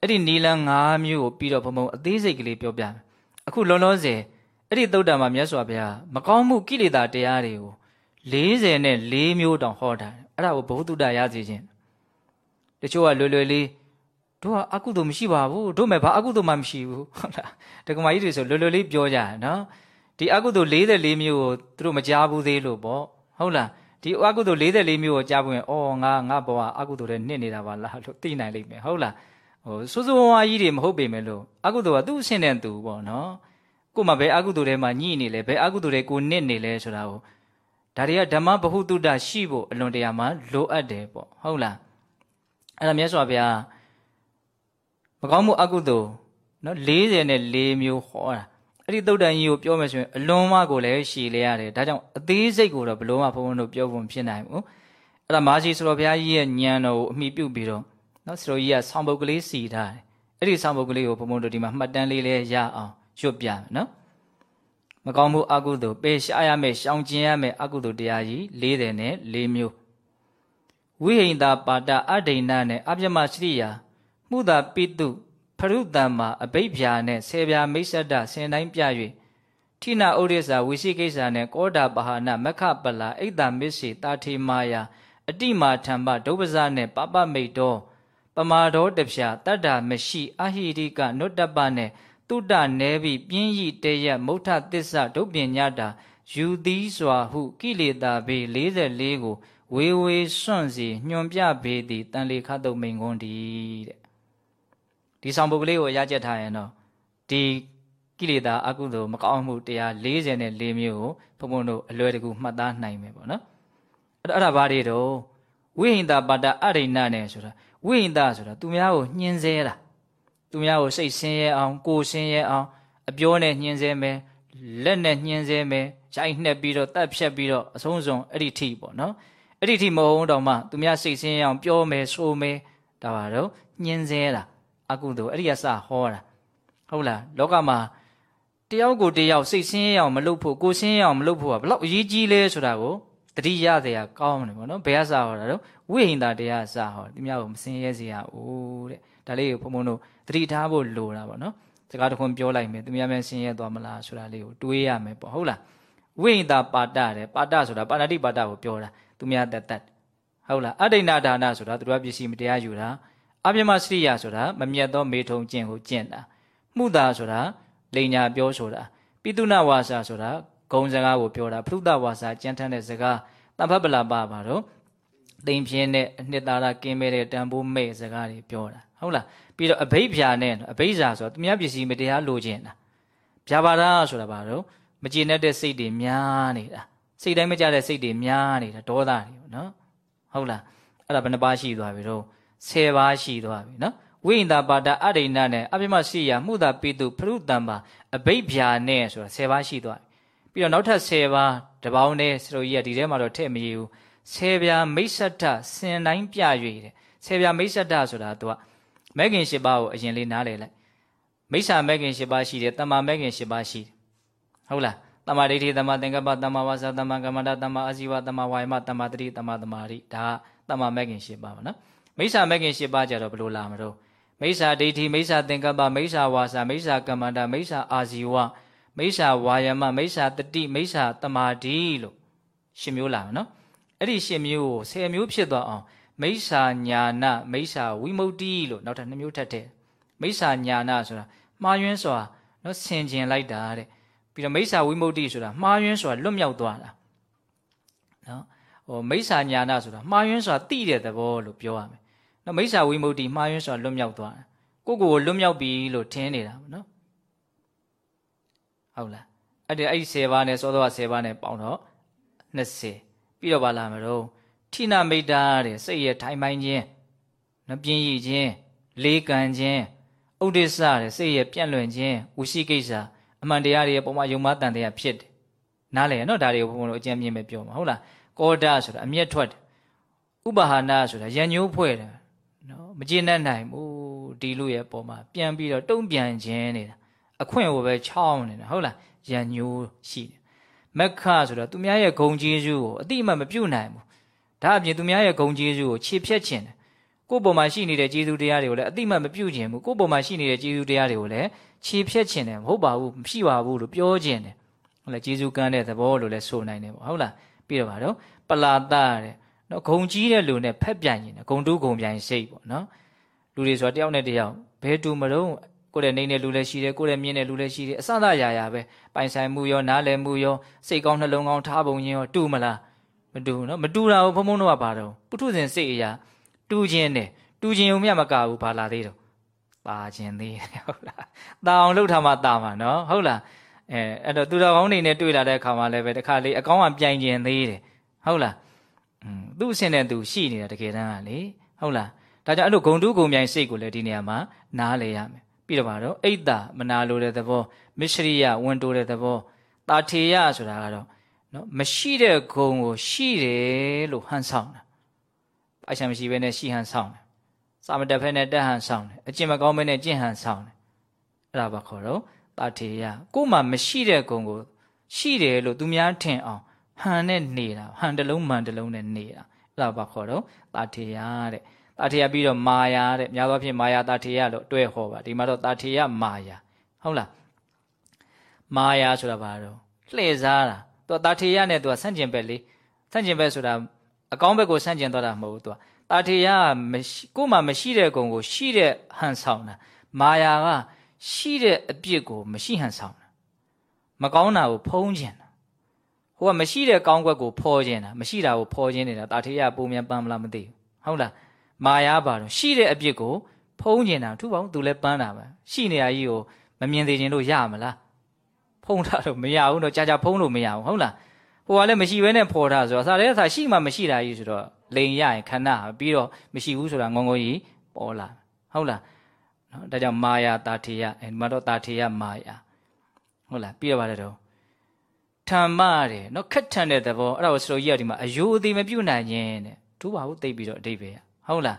အဲ့ဒီနီလန်၅မျိုးကိုပြီးတော့ဘုံဘုံအသေးစိတ်ကလေးပြောပြမယ်အခုလုံးလုံးစယ်အဲ့ဒီသုတ်တံမှာမြတ်စွာဘုရားမကောင်းမှုကိလေသာတရားတွေကို40နဲ့4မျိုးတောင်ဟောတာအဲ့ဒါကိုဘုဟုတ္တရစေခြင်းတချို့ကလွယ်လွယ်လေးတို့ကအကုသိုလ်မရှိပါဘူးတို့မဲ့ဘာအကုသိုလ်မှမရှိဘူးဟုတ်လားတက္ကမကြီးတွေဆိုလွယ်လွယ်လေးပြောကြတယ်နော်ဒီအကုသိုလ်44မျိုးကိုသူတို့မကြားဘူးသေးလို့ပေါ့ ဟုတ်လားဒီအကုသိုလ်44မျိုးကိုကြားပွင့်ဩငါငါဘဝအကုသိုလ်တွေနှစ်နေတာပါလားလို့သိနိုင်လိမ့်မယ်ဟုတ်လားဟိုစိုးစိုးဝါးကြီးတွေမဟုတ်ပေမဲ့လို့အကုသိုလ်ကသူ့အဆင့်နဲ့သူပေါ့နော်ကို့မှာဘယ်အကုသိုလ်တွေမှာညှိနေလဲဘယ်အကုသိုလ်တွေကိုနစ်နေလဲဆိုတာကိုဒါတွေကဓမ္မဗဟုတုတရှိဖို့အလွန်တရာမှလိုအပ်တယ်ပေါ့ဟုတ်လားအဲ့ဒါမြတ်စွာဘုရားမကောင်းမှုအကုသိုလ်နော်44မျိုးဟောတာ အဲ့ဒီသုတ်တန်ကြီးကိုပြောမယ်ဆိုရင်အလွန်မှကိုလည်းရှည်လေရတယ်ဒါကြောင့်အသေးစိတ်ကိုတော့ဘလို့မှဘုန်းဘုန်းတို့ပြောဖို့ဖြစ်နိုင်ဘူးအဲ့ဒါမာရှိဆိုတော်ဘုရားကြီးရဲ့ဉာဏ်တော်ကိုအမိပြုပြီးတော့နော်ဆရာကြီးကဆောင်းပုတ်ကလေးစီထားတယ်အဲ့ဒီဆောင်းပုတ်ကလေးကိုဘုန်းဘုန်းတို့ဒီမှာမှတ်တမ်းလေးလေးရအောင်ရွတ်ပြမယ်နော်မကောင်းမှုအကုသိုလ်ပေရှားရမယ်ရှောင်ကျင်ရမယ်အကုသိုလ်တရားကြီး40နဲ့4မျိုးဝိဟိန္တာပါဒအဒိဏနဲ့အပြမစရိယာမှုသာပိတု ဖရုတံမှာအဘိဗျာနဲ့ဆေဗျာမိစ္ဆဒဆင်တိုင်းပြ၍ထိနာဥရိစ္ဆာဝိရှိကိစ္စနဲ့ကောဒပဟာနမခပလာအိတ်တမစ္စေတာထေမာယာအတိမာထံပဒုပဇနဲ့ပပမိတ်တော်ပမာတော်တဖြာတတ္တာမရှိအဟိရိကနုတ္တပနဲ့တုတ္တနဲပြီးပြင်းဤတရမုဋ္ဌသစ္စာဒုပညာတာယူသည်စွာဟုကိလေသာဘေ44ကိုဝေဝေစွန့်စီညွန်ပြပေသည်တန်လေခတ်တုံမိန်ကွန်းဒီတဲ့ ဒီဆောင်ပုဒ်ကလေးကိုရကြက်ထားရင်တော့ဒီကိလေသာအကုသိုလ်မကောင်းမှုတရား44မျိုးကိုဘုံဘုံတို့အလွယ်တကူမှတ်သားနိုင်မယ်ပေါ့နော်အဲ့ဒါအဲ့ဒါဘာတွေတော့ဝိဟိန္တာပါဒအရိဏနဲ့ဆိုတာဝိဟိန္တာဆိုတာသူများကိုညှင်းဆဲတာသူများကိုစိတ်ဆင်းရဲအောင်ကိုယ်ဆင်းရဲအောင်အပြောနဲ့ညှင်းဆဲမယ်လက်နဲ့ညှင်းဆဲမယ်ရိုက်နှက်ပြီးတော့တတ်ဖြတ်ပြီးတော့အဆုံးစုံအဲ့ဒီထိပေါ့နော်အဲ့ဒီထိမဟုတ်တော့မှသူများစိတ်ဆင်းရဲအောင်ပြောမယ်ဆိုမယ်ဒါပါတော့ညှင်းဆဲတာ အကုသိုလ်အဲ့ဒီကစဟောတာဟုတ်လားလောကမှာတယောက်ကိုတယောက်စိတ်ဆင်းရဲအောင်မလုပ်ဖို့ကိုယ်ဆင်းရဲအောင်မလုပ်ဖို့ကဘလောက်အရေးကြီးလဲဆိုတာကိုတတိယစရာကောင်းတယ်ပေါ့နော်ဘယ်ကစဟောတာတော့ဝိဟိန္တာတရားစဟောဒီမြောက်ကိုမဆင်းရဲစေရဘူးတဲ့ဒါလေးကိုဘုံဘုံတို့တတိထားဖို့လိုတာပေါ့နော်စကားတစ်ခွန်းပြောလိုက်မယ်သူများများဆင်းရဲသွားမလားဆိုတာလေးကိုတွေးရမယ်ပေါ့ဟုတ်လားဝိဟိန္တာပါတတဲ့ပါတဆိုတာပါဏတိပါတကိုပြောတာသူများတတ်တတ်ဟုတ်လားအဋိဏဒါနဆိုတာသူတို့ပစ္စည်းမတရားယူတာ အပြမစရိယဆိုတာမမြတ်သောမေထုံကျင့်ကိုကျင့်တာမှုတာဆိုတာလိန်ညာပြောဆိုတာပိတုနဝါစာဆိုတာဂုံစကားကိုပြောတာဖရုဒဝါစာကြမ်းထမ်းတဲ့စကားတမ္ဖပလာပပါတော့တိမ်ပြင်းတဲ့အနှစ်သာရကင်းမဲ့တဲ့တန်ဖိုးမဲ့စကားတွေပြောတာဟုတ်လားပြီးတော့အဘိဖြာနဲ့အဘိဇာဆိုတာသူများပစ္စည်းမတရားလိုချင်တာဗျာပါဒဆိုတာဘာလို့မကျေနပ်တဲ့စိတ်တွေများနေတာစိတ်တိုင်းမကြတဲ့စိတ်တွေများနေတာဒေါသတွေပေါ့နော်ဟုတ်လားအဲ့ဒါဘယ်နှပါရှိသွားပြီတော့ 10ပါးရှိသွားပြီနော်ဝိညာပါဒအရိဏနဲ့အပြမရှိယမှုသာပိတုဖရုတံပါအဘိဗျာနဲ့ဆိုတာ10ပါးရှိသွားပြီပြီးတော့နောက်ထပ်10ပါးတပေါင်းနဲ့စရိုကြီးကဒီထဲမှာတော့ထည့်မရဘူး10ဗျာမိစ္ဆတစင်တိုင်းပြ၍တဲ့10ဗျာမိစ္ဆတဆိုတာသူကမဲခင်10ပါးကိုအရင်လေးနားလည်လိုက်မိစ္ဆာမဲခင်10ပါးရှိတယ်တမ္မာမဲခင်10ပါးရှိတယ်ဟုတ်လားတမ္မာဒိဋ္ဌိတမ္မာသင်္ကပ္ပတမ္မာဝါစာတမ္မာကမ္မန္တတမ္မာအာဇီဝတမ္မာဝါယမတမ္မာတတိတမ္မာသမာဓိဒါကတမ္မာမဲခင်10ပါးပါနော် မိစ္ဆာမဲခင်၈ပါးကြတော့ဘယ်လိုလာမလို့ မိစ္ဆာဒိဋ္ဌိမိစ္ဆာသင်္ကပ္ပမိစ္ဆာဝါစာမိစ္ဆာကမ္မန္တာမိစ္ဆာအာဇီဝမိစ္ဆာဝါယမမိစ္ဆာတတိမိစ္ဆာတမာတိလို့ရှင်မျိုးလာမယ်နော်အဲ့ဒီရှင်မျိုးကို10မျိုးဖြစ်သွားအောင်မိစ္ဆာညာနာမိစ္ဆာဝိမု ക്തി လို့နောက်ထပ်2မျိုးထပ်တယ်မိစ္ဆာညာနာဆိုတာမှားယွင်းစွာနော်ဆင်ကျင်လိုက်တာတဲ့ပြီးတော့မိစ္ဆာဝိမု ക്തി ဆိုတာမှားယွင်းစွာလွတ်မြောက်သွားတာနော်ဟိုမိစ္ဆာညာနာဆိုတာမှားယွင်းစွာတိတဲ့သဘောလို့ပြောရမယ် နော်မိစ္ဆာဝိမု ക്തി မှားယွင်းစွာလွတ်မြောက်သွားတာကိုယ့်ကိုယ်ကိုလွတ်မြောက်ပြီလို့ထင်နေတာပေါ့နော်ဟုတ်လားအဲ့ဒီအဲ့ဒီ10ပါးနဲ့စောစောက10ပါးနဲ့ပေါင်းတော့20ပြီးတော့ဗာလာမလို့ထိနာမိတ်တာတဲ့စိတ်ရဲ့ထိုင်ပိုင်းခြင်းနပြင်းရည်ခြင်းလေးကန်ခြင်းဥဒိစ္စတဲ့စိတ်ရဲ့ပြန့်လွင့်ခြင်းဝရှိကိစ္စအမှန်တရားတွေရဲ့ပုံမှန်ယုံမတန်တရားဖြစ်တယ်နားလည်နော်ဒါတွေကိုဘုံဘုံတို့အကျဉ်းမြင်ပဲပြောမှာဟုတ်လားကောဒဆိုတာအမျက်ထွက်တယ်ဥပဟာနာဆိုတာရံညိုးဖွဲ့တယ်နော် မကျေနပ်နိုင်ဘူးဒီလူရဲ့ပုံမှာပြန်ပြီးတော့တုံ့ပြန်ခြင်းနေတာအခွင့်ကိုပဲချောင်းနေတာဟုတ်လားရံညိုးရှိတယ်မက္ခဆိုတော့သူများရဲ့ဂုံကျေးဇူးကိုအတိအမှတ်မပြုတ်နိုင်ဘူးဒါအပြင်သူများရဲ့ဂုံကျေးဇူးကိုခြေဖြတ်ခြင်းတယ်ကိုယ့်ပုံမှာရှိနေတဲ့ကျေးဇူးတရားတွေကိုလည်းအတိအမှတ်မပြုတ်ခြင်းဘူးကိုယ့်ပုံမှာရှိနေတဲ့ကျေးဇူးတရားတွေကိုလည်းခြေဖြတ်ခြင်းတယ်မဟုတ်ပါဘူးမရှိပါဘူးလို့ပြောခြင်းတယ်ဟုတ်လားကျေးဇူးကမ်းတဲ့သဘောလို့လည်းဆိုနိုင်တယ်ပေါ့ဟုတ်လားပြီးတော့ပါတော့ပလာတတဲ့ နော်ဂုံကြီးတဲ့လူနဲ့ဖက်ပြန်ရင်ဂုံတူးဂုံပြန်စိတ်ပေါ့နော်လူတွေဆိုတာတယောက်နဲ့တယောက်ဘယ်တူမတော့ကိုယ့်ရဲ့နေတဲ့လူလည်းရှိတယ်ကိုယ့်ရဲ့မြင်တဲ့လူလည်းရှိတယ်အစသာရာရာပဲပိုင်ဆိုင်မှုရောနားလည်မှုရောစိတ်ကောင်းနှလုံးကောင်းထားပုံရင်ရောတူမလားမတူနော်မတူတာကိုဘုံဘုံတော့ပါတော့ပုထုဇဉ်စိတ်အရာတူခြင်းနဲ့တူခြင်းုံမြမကဘူးဘာလာသေးတော့ပါခြင်းသေးဟုတ်လားတာအောင်လှုပ်ထားမှတာမှာနော်ဟုတ်လားအဲအဲ့တော့သူတော်ကောင်းတွေနဲ့တွေ့လာတဲ့အခါမှာလည်းပဲတစ်ခါလေအကောင်းကပြိုင်ခြင်းသေးတယ်ဟုတ်လား သူ့အဆင့်နဲ့သူရှိနေတာတကယ်တမ်းကလေဟုတ်လားဒါကြောင့်အဲ့လိုဂုံတူးဂုံပြိုင်စိတ်ကိုလည်းဒီနေရာမှာနားလေရမယ်ပြီးတော့ပါတော့အိတ်တာမနာလိုတဲ့သဘောမစ္စရိယဝန်တိုတဲ့သဘောတာထေယဆိုတာကတော့နော်မရှိတဲ့ဂုံကိုရှိတယ်လို့ဟန်ဆောင်တာအချမ်းမရှိဘဲနဲ့ရှိဟန်ဆောင်တယ်စာမတက်ဖဲနဲ့တက်ဟန်ဆောင်တယ်အကျင့်မကောင်းဘဲနဲ့ကျင့်ဟန်ဆောင်တယ်အဲ့ဒါပါခေါ်တော့တာထေယကို့မှာမရှိတဲ့ဂုံကိုရှိတယ်လို့သူများထင်အောင် ဟန်နဲ့နေတာဟန်တလုံးမှန်တလုံးနဲ့နေတာအဲ့ဒါပါခေါ်တော့တာထေယတဲ့တာထေယပြီးတော့မာယာတဲ့များသောဖြင့်မာယာတာထေယလို့တွဲဟောပါဒီမှာတော့တာထေယမာယာဟုတ်လားမာယာဆိုတာဘာတော့လှည့်စားတာသူတာထေယနဲ့သူကဆန့်ကျင်ဘက်လေဆန့်ကျင်ဘက်ဆိုတာအကောင်းဘက်ကိုဆန့်ကျင်တော့တာမဟုတ်ဘူးသူကတာထေယမရှိကို့မှာမရှိတဲ့ကုံကို ရှိတဲ့ဟန်ဆောင်တာမာယာကရှိတဲ့အပြစ်ကို မရှိဟန်ဆောင်တာမကောင်းတာကိုဖုံးကျင်တာ ဟိုကမရှိတဲ့ကောင်းကွက်ကိုဖော်ကျင်တာမရှိတာကိုဖော်ကျင်နေတာတာထေယပုံမြန်ပန်းမလားမသိဘူးဟုတ်လားမာယာပါတော့ရှိတဲ့အပြစ်ကိုဖုံးကျင်တာသူ့ဘောင်သူလည်းပန်းတာပဲရှိနေရကြီးကိုမမြင်သေးခြင်းလို့ရမလားဖုံးထားလို့မရဘူးတော့ကြာကြာဖုံးလို့မရဘူးဟုတ်လားဟိုကလည်းမရှိဘဲနဲ့ဖော်ထားဆိုတော့စားတဲ့အခါရှိမှမရှိတာကြီးဆိုတော့လိန်ရရင်ခဏပြီးတော့မရှိဘူးဆိုတာငုံငုံကြီးပေါ်လာဟုတ်လားနော်ဒါကြောင့်မာယာတာထေယအဲဒီမှာတော့တာထေယမာယာဟုတ်လားပြီးတော့ပါတယ်တော့ ဓမ္မတဲ့နော်ခက်ထန်တဲ့သဘောအဲ့ဒါကိုစလိုကြီးကဒီမှာအယိုအသေးမပြုတ်နိုင်ခြင်းတဲ့ဒုပါဟုသိပြီးတော့အတိတ်ပဲဟုတ်လား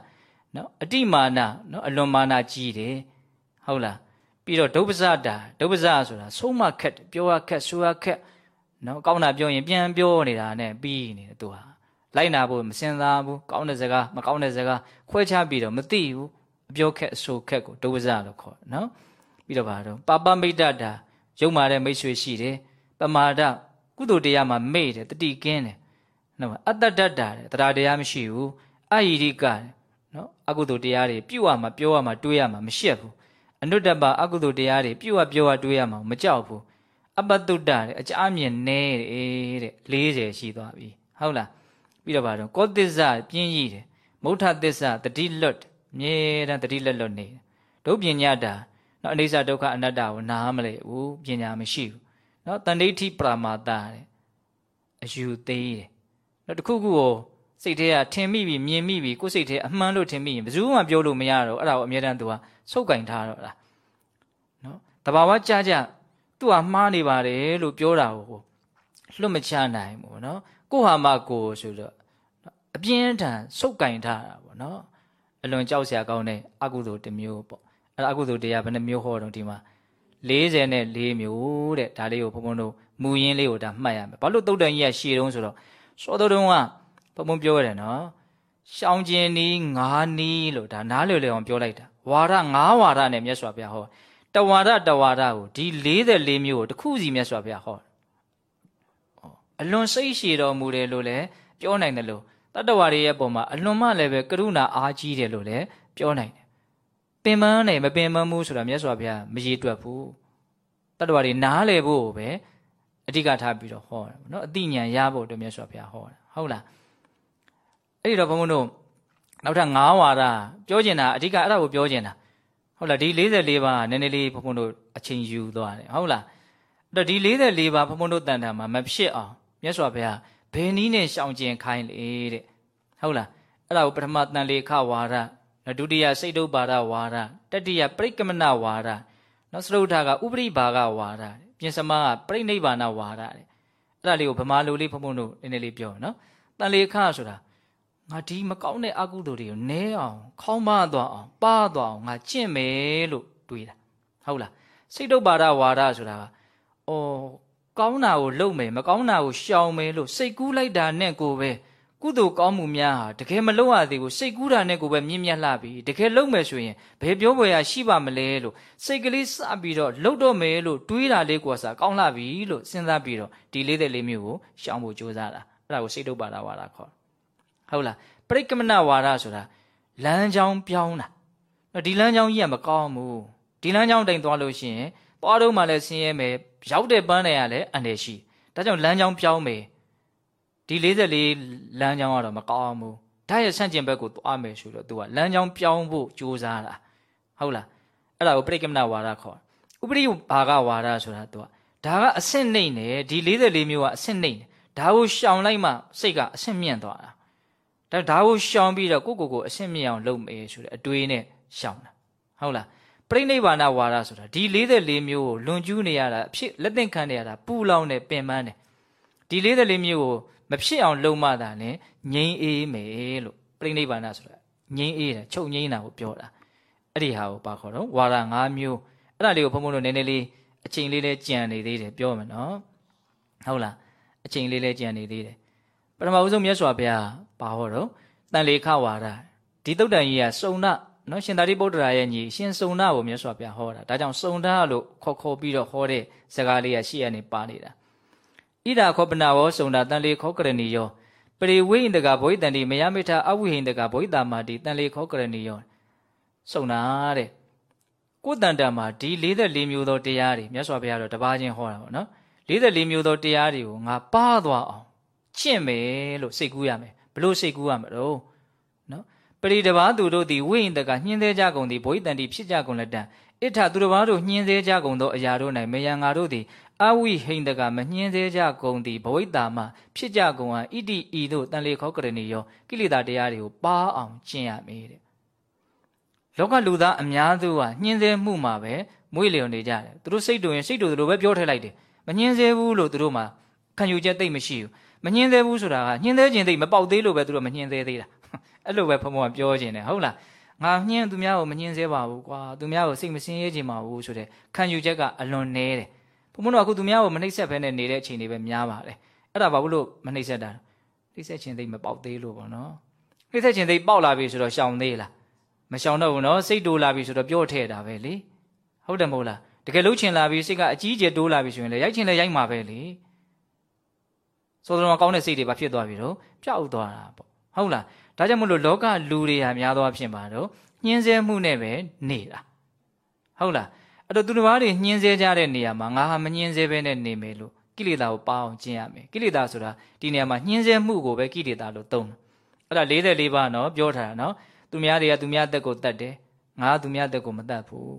နော်အတိမာနနော်အလွန်မာနကြီးတယ်ဟုတ်လားပြီးတော့ဒုပ္ပဇတာဒုပ္ပဇဆိုတာဆုံးမခက်ပြောရခက်ဆိုရခက်နော်ကောင်းတာပြောရင်ပြန်ပြောနေတာနဲ့ပြီးနေတယ်သူဟာလိုက်နာဖို့မစင်စားဘူးကောင်းတဲ့စကားမကောင်းတဲ့စကားခွဲခြားပြီးတော့မသိဘူးအပြောခက်အဆိုခက်ကိုဒုပ္ပဇလို့ခေါ်နော်ပြီးတော့ဗါတော့ပါပမိတ်တတာရုံမာတဲ့မိတ်ဆွေရှိတယ် ပမာဒကုသိုလ်တရားမှာမေ့တယ်တတိကင်းတယ်နော်အတ္တတ္တတာတဲ့တရားတရားမရှိဘူးအယိရိကနော်အကုသိုလ်တရားတွေပြုတ်ရမှာပြောရမှာတွေးရမှာမရှက်ဘူးအနုတ္တပအကုသိုလ်တရားတွေပြုတ်ရပြောရတွေးရမှာမကြောက်ဘူးအပတုတ္တတဲ့အကြအမြင်နဲတဲ့40ရှိသွားပြီဟုတ်လားပြီးတော့ဗါတော့ကောသစ္စာပြင်းရည်တယ်မௌထသစ္စာတတိလွတ်မြေတမ်းတတိလက်လွတ်နေဒုပညာတာနော်အိဋ္ဌဒုက္ခအနတ္တကိုနားမလဲဘူးပညာမရှိဘူး နော်တန်ဋိဋ္ဌိပရမာတတဲ့အယူသေးတယ်နော်တခုခုကိုစိတ်ထဲကထင်မိပြီမြင်မိပြီကိုယ်စိတ်ထဲအမှန်လို့ထင်မိရင်ဘယ်သူမှပြောလို့မရတော့အဲ့ဒါကိုအမြဲတမ်းသူကစုပ်ကင်ထားတော့လားနော်တဘာဝကြကြသူ့ဟာမှားနေပါတယ်လို့ပြောတာကိုလွတ်မချနိုင်ဘူးနော်ကိုဟာမကိုဆိုတော့အပြင်းထန်စုပ်ကင်ထားတာပေါ့နော်အလွန်ကြောက်စရာကောင်းတဲ့အကုသိုလ်တစ်မျိုးပေါ့အဲ့ဒါအကုသိုလ်တရားဘယ်နှမျိုးဟောတော့ဒီမှာ 44မျိုးတဲ့ဒါလေးကိုဘုံဘုံတို့မူရင်းလေးကိုဒါမှတ်ရမယ်ဘာလို့တုတ်တန်ကြီးကရှည်တုံးဆိုတော့စောတော်တုံးကဘုံဘုံပြောရတယ်နော်ရှောင်ကျင်နီးငါးနီးလို့ဒါနားလည်လည်အောင်ပြောလိုက်တာဝါဒငါးဝါဒနဲ့မြတ်စွာဘုရားဟောတဝါဒတဝါဒကိုဒီ44မျိုးကိုတစ်ခုစီမြတ်စွာဘုရားဟောအလွန်စိတ်ရှည်တော်မူတယ်လို့လည်းပြောနိုင်တယ်လို့တတ္တဝါတွေရဲ့ပုံမှာအလွန်မှလည်းပဲကရုဏာအားကြီးတယ်လို့လည်းပြောနိုင်တယ် ပင်ပန်းနဲ့မပင်ပန်းဘူးဆိုတာမြတ်စွာဘုရားမရေတွက်ဘူးတတ္တဝါတွေနားလည်ဖို့ပဲအဓိကထားပြီးတော့ဟောတယ်နော်အတိညာရဖို့အတွက်မြတ်စွာဘုရားဟောတယ်ဟုတ်လားအဲ့ဒီတော့ဘုန်းဘုန်းတို့နောက်ထပ်၅ဝါဒပြောကျင်တာအဓိကအဲ့ဒါကိုပြောကျင်တာဟုတ်လားဒီ44ပါးနည်းနည်းလေးဘုန်းဘုန်းတို့အချိန်ယူသွားတယ်ဟုတ်လားအဲ့တော့ဒီ44ပါးဘုန်းဘုန်းတို့တန်တာမှာမဖြစ်အောင်မြတ်စွာဘုရားဘယ်နည်းနဲ့ရှောင်ကျင်ခိုင်းလေတဲ့ဟုတ်လားအဲ့ဒါကိုပထမတန်လေခဝါဒ ဒုတိယစိတ်တုပ္ပါဒဝါဒတတိယပရိကမနဝါဒနောက်စရုဒ္ဓကဥပရိဘာဂဝါဒပြင်စမကပြိဋိဘာနာဝါဒတဲ့အဲ့ဒါလေးကိုဗမာလိုလေးဖုံဖုံတို့နည်းနည်းလေးပြောနော်တန်လေခဆိုတာငါဒီမကောင်းတဲ့အကုသိုလ်တွေကိုနဲအောင်ခေါင်းမသွားအောင်ပါသွားအောင်ငါကျင့်မယ်လို့တွေးတာဟုတ်လားစိတ်တုပ္ပါဒဝါဒဆိုတာကအော်ကောင်းတာကိုလုပ်မယ်မကောင်းတာကိုရှောင်မယ်လို့စိတ်ကူးလိုက်တာနဲ့ကိုပဲ ကုသိုလ်ကောင်းမှုများဟာတကယ်မလုပ်ရသေးဘူးစိတ်ကူးတာနဲ့ကိုပဲမြင့်မြတ်လှပြီတကယ်လုပ်မယ်ဆိုရင်ဘယ်ပြောပွဲရရှိပါမလဲလို့စိတ်ကလေးစပြီးတော့လှုပ်တော့မယ်လို့တွေးတာလေးကိုစားကောင်းလှပြီလို့စဉ်းစားပြီးတော့ဒီလေးသက်လေးမျိုးကိုရှောင်ဖို့ကြိုးစားတာအဲ့ဒါကိုစိတ်တုပ်ပါတာဝါဒခေါ်ဟုတ်လားပရိကမဏဝါဒဆိုတာလမ်းကြောင်းပြောင်းတာဒီလမ်းကြောင်းကြီးကမကောင်းဘူးဒီလမ်းကြောင်းတိမ်သွားလို့ရှိရင်သွားတော့မှလည်းဆင်းရဲမယ်ရောက်တဲ့ပန်းတွေကလည်းအန္တရာယ်ရှိဒါကြောင့်လမ်းကြောင်းပြောင်းမယ် ဒီ44လမ်းကြောင်းကတော့မကောင်းဘူးဒါရဲ့ဆန့်ကျင်ဘက်ကိုသွားမယ်ဆိုတော့ तू ကလမ်းကြောင်းပြောင်းဖို့ကြိုးစားတာဟုတ်လားအဲ့ဒါကိုပရိကမဏဝါဒခေါ်ဥပရိဘာဂဝါဒဆိုတာ तू ကဒါကအဆင့်နှိမ့်တယ်ဒီ44မျိုးကအဆင့်နှိမ့်တယ်ဒါကိုရှောင်လိုက်မှစိတ်ကအဆင့်မြင့်သွားတာဒါဒါကိုရှောင်ပြီးတော့ကိုကိုကိုအဆင့်မြင့်အောင်လုပ်မယ်ဆိုတဲ့အတွေးနဲ့ရှောင်တာဟုတ်လားပြိဋိဘာနာဝါဒဆိုတာဒီ44မျိုးကိုလွန်ကျူးနေရတာအဖြစ်လက်သင့်ခံနေရတာပူလောင်နေပင်ပန်းနေဒီ44မျိုးကို မဖြစ်အောင်လုပ်မှသာလဲငြိမ်းအေးမယ်လို့ပြိဋိဘာနာဆိုတာငြိမ်းအေးတယ်ချုပ်ငြိမ်းတာကိုပြောတာအဲ့ဒီဟာကိုပါခေါ်တော့ဝါဒ၅မျိုးအဲ့ဒါလေးကိုဘုံဘုံတို့နည်းနည်းလေးအချိန်လေးလေးကြံနေသေးတယ်ပြောမယ်နော်ဟုတ်လားအချိန်လေးလေးကြံနေသေးတယ်ပထမဦးဆုံးမြတ်စွာဘုရားပါဟောတော့တန်လေခဝါဒဒီတုတ်တန်ကြီးကစုံနာနော်ရှင်သာရိပုတ္တရာရဲ့ညီရှင်စုံနာကိုမြတ်စွာဘုရားဟောတာဒါကြောင့်စုံနာလို့ခေါ်ခေါ်ပြီးတော့ဟောတဲ့စကားလေးကရှေ့ကနေပါနေတာ ဣဒာခောပနာဝောစုံနာတန်လေခောကရဏီယောပရိဝိဟိန္တကဘဝိတန္တိမယမိထအဝိဟိန္တကဘဝိတာမာတိတန်လေခောကရဏီယောစုံနာတဲ့ကိုယ်တန်တမှာဒီ44မျိုးသောတရားတွေမြတ်စွာဘုရားတော့တပါးချင်းဟောတာပေါ့နော်44မျိုးသောတရားတွေကိုငါပါသွားအောင်ကျင့်မယ်လို့စိတ်ကူးရမယ်ဘလို့စိတ်ကူးရမလို့နော် ပရိတဘာသူတို့သည်ဝိဟိန္တကညှင်းသေးကြကုန်သည်ဘဝိတန္တိဖြစ်ကြကုန်လက်တံဣထသူတစ်ပါးတို့ညှင်းသေးကြကုန်သောအရာတို့၌မေယံငါတို့သည်အဝိဟိန္တကမညှင်းသေးကြကုန်သည်ဘဝိတာမဖြစ်ကြကုန်ဟံဣတိဤတို့တန်လေခောကရဏီယောကိလေသာတရားတွေကိုပါအောင်ကျင့်ရမည်တဲ့လောကလူသားအများစုဟာညှင်းသေးမှုမှာပဲမွေးလျော်နေကြတယ်သူတို့စိတ်တူရင်စိတ်တူသူတို့ပဲပြောထည့်လိုက်တယ်မညှင်းသေးဘူးလို့သူတို့မှခံယူချက်သိမ့်မရှိဘူးမညှင်းသေးဘူးဆိုတာကညှင်းသေးခြင်းသိမပေါက်သေးလို့ပဲသူတို့မညှင်းသေးသေးတာ အဲ့လိုပဲဘုံဘုံကပြောခြင်းတယ်ဟုတ်လားငါညှင်းသူများကိုမညှင်းသေးပါဘူးကွာသူများကိုစိတ်မစင်းရဲခြင်းပါဘူးဆိုတဲ့ခံယူချက်ကအလွန်နဲတယ်ဘုံဘုံတို့အခုသူများကိုမနှိမ့်ဆက်ဘဲနဲ့နေတဲ့အခြေအနေပဲများပါတယ်အဲ့ဒါဘာလို့မနှိမ့်ဆက်တာနှိမ့်ဆက်ခြင်းသိမပေါက်သေးလို့ပေါ့နော်နှိမ့်ဆက်ခြင်းသိပေါက်လာပြီဆိုတော့ရှောင်သေးလားမရှောင်တော့ဘူးနော်စိတ်တိုးလာပြီဆိုတော့ပြော့ထဲတာပဲလေဟုတ်တယ်မဟုတ်လားတကယ်လို့ချင်လာပြီစိတ်ကအကြီးကျယ်တိုးလာပြီဆိုရင်လည်းရိုက်ချင်လည်းရိုက်မှာပဲလေစောစောကကောင်းတဲ့စိတ်တွေဘာဖြစ်သွားပြီတော့ပျောက်သွားတာပေါ့ဟုတ်လား ဒါကြောင့်မလို့လောကလူတွေဟာများသောအားဖြင့်ပါတော့ညှင်းဆဲမှုနဲ့ပဲနေတာဟုတ်လားအဲ့တော့သူတစ်ပါးတွေညှင်းဆဲကြတဲ့နေရာမှာငါဟာမညှင်းဆဲဘဲနဲ့နေမယ်လို့ကိလေသာကိုပါအောင်ကျင့်ရမယ်ကိလေသာဆိုတာဒီနေရာမှာညှင်းဆဲမှုကိုပဲကိလေသာလို့သုံးတယ်အဲ့ဒါ44ပါးနော်ပြောထားတာနော်သူများတွေကသူများအသက်ကိုတတ်တယ်ငါသူများအသက်ကိုမတတ်ဘူး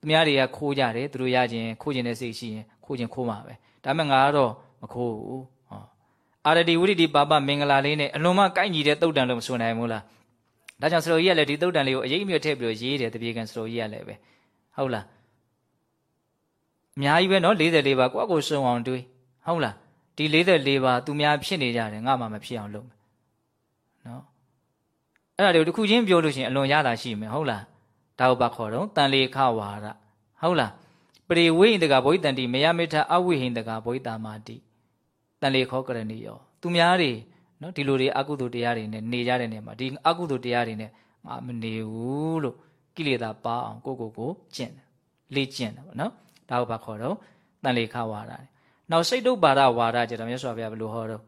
သူများတွေကခိုးကြတယ်သူတို့ရခြင်းခိုးခြင်းတဲ့စိတ်ရှိရင်ခိုးခြင်းခိုးမှာပဲဒါပေမဲ့ငါကတော့မခိုးဘူး အာရတိဝိရိတိပါပမင်္ဂလာလေးနဲ့အလွန်မှကိုက်ညီတဲ့တုတ်တန်လို့မဆိုနိုင်ဘူးလားဒါကြောင့်စတော်ကြီးကလည်းဒီတုတ်တန်လေးကိုအရေးအမြတ်ထည့်ပြီးတော့ရေးတယ်တပြေကံစတော်ကြီးကလည်းပဲဟုတ်လားအများကြီးပဲနော်44ပါကိုယ့်ကိုစုံအောင်တွေးဟုတ်လားဒီ44ပါသူများဖြစ်နေကြတယ်ငါမှမဖြစ်အောင်လုပ်မယ်နော်အဲ့ဒါတွေကိုတစ်ခုချင်းပြောလို့ရှိရင်အလွန်ရတာရှိမယ်ဟုတ်လားဒါကိုပါခေါ်တော့တန်လေခဝါရဟုတ်လားပရိဝိဟိတကဘိုဟိတန်တိမယမိထအဝိဟိတကဘိုဟိတာမာတိ တန်လေခောကရဏီယောသူများတွေနော်ဒီလိုတွေအကုသိုလ်တရားတွေနဲ့နေကြတဲ့နေရာမှာဒီအကုသိုလ်တရားတွေနဲ့ငါမနေဘူးလို့ကိလေသာပါအောင်ကိုကိုကိုကျင့်တယ်လေ့ကျင့်တယ်ပေါ့နော်ဒါကိုဘာခေါ်တော့တန်လေခဝါဒတယ်နောက်စိတ်တုပ်ပါဒဝါဒကြတော့မြတ်စွာဘုရားဘယ်လိုဟောတော့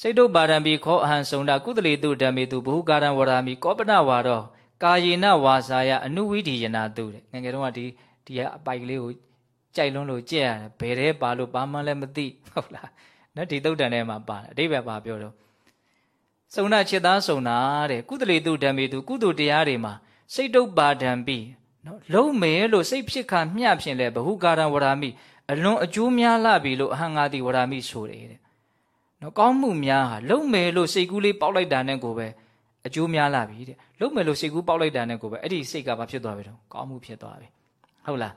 စိတ်တုပ်ပါဒံဘီခောအဟံစုံတာကုသလေတုဓမ္မေတုဘဟုကာရံဝရာမိကောပနဝါတော့ကာယေနဝါစာယအနုဝိဓိယနာတုတဲ့ငယ်ငယ်တုန်းကဒီဒီအပိုက်ကလေးကိုကြိုက်လွန်းလို့ကြက်ရတယ်ဘယ်တဲ့ပါလို့ဘာမှလည်းမသိဟုတ်လား နော်ဒီတုတ်တန်ထဲမှာပါတယ်အတိပ္ပယ်ပါပြောတော့စုံနာจิตသားစုံနာတဲ့ကုသလေတုဓမ္မေတုကုသိုလ်တရားတွေမှာစိတ်တုပ်ပါဒံပြီးနော်လုံးမယ်လို့စိတ်ဖြစ်ခါမျှဖြင့်လဲဘဟုကာရံဝရာမိအလွန်အကျိုးများလာပြီလို့အဟံငါတိဝရာမိဆိုတယ်တဲ့နော်ကောင်းမှုများဟာလုံးမယ်လို့စိတ်ကူးလေးပေါက်လိုက်တာနဲ့ကိုပဲအကျိုးများလာပြီတဲ့လုံးမယ်လို့စိတ်ကူးပေါက်လိုက်တာနဲ့ကိုပဲအဲ့ဒီစိတ်ကဘာဖြစ်သွားပြီတော့ကောင်းမှုဖြစ်သွားပြီဟုတ်လား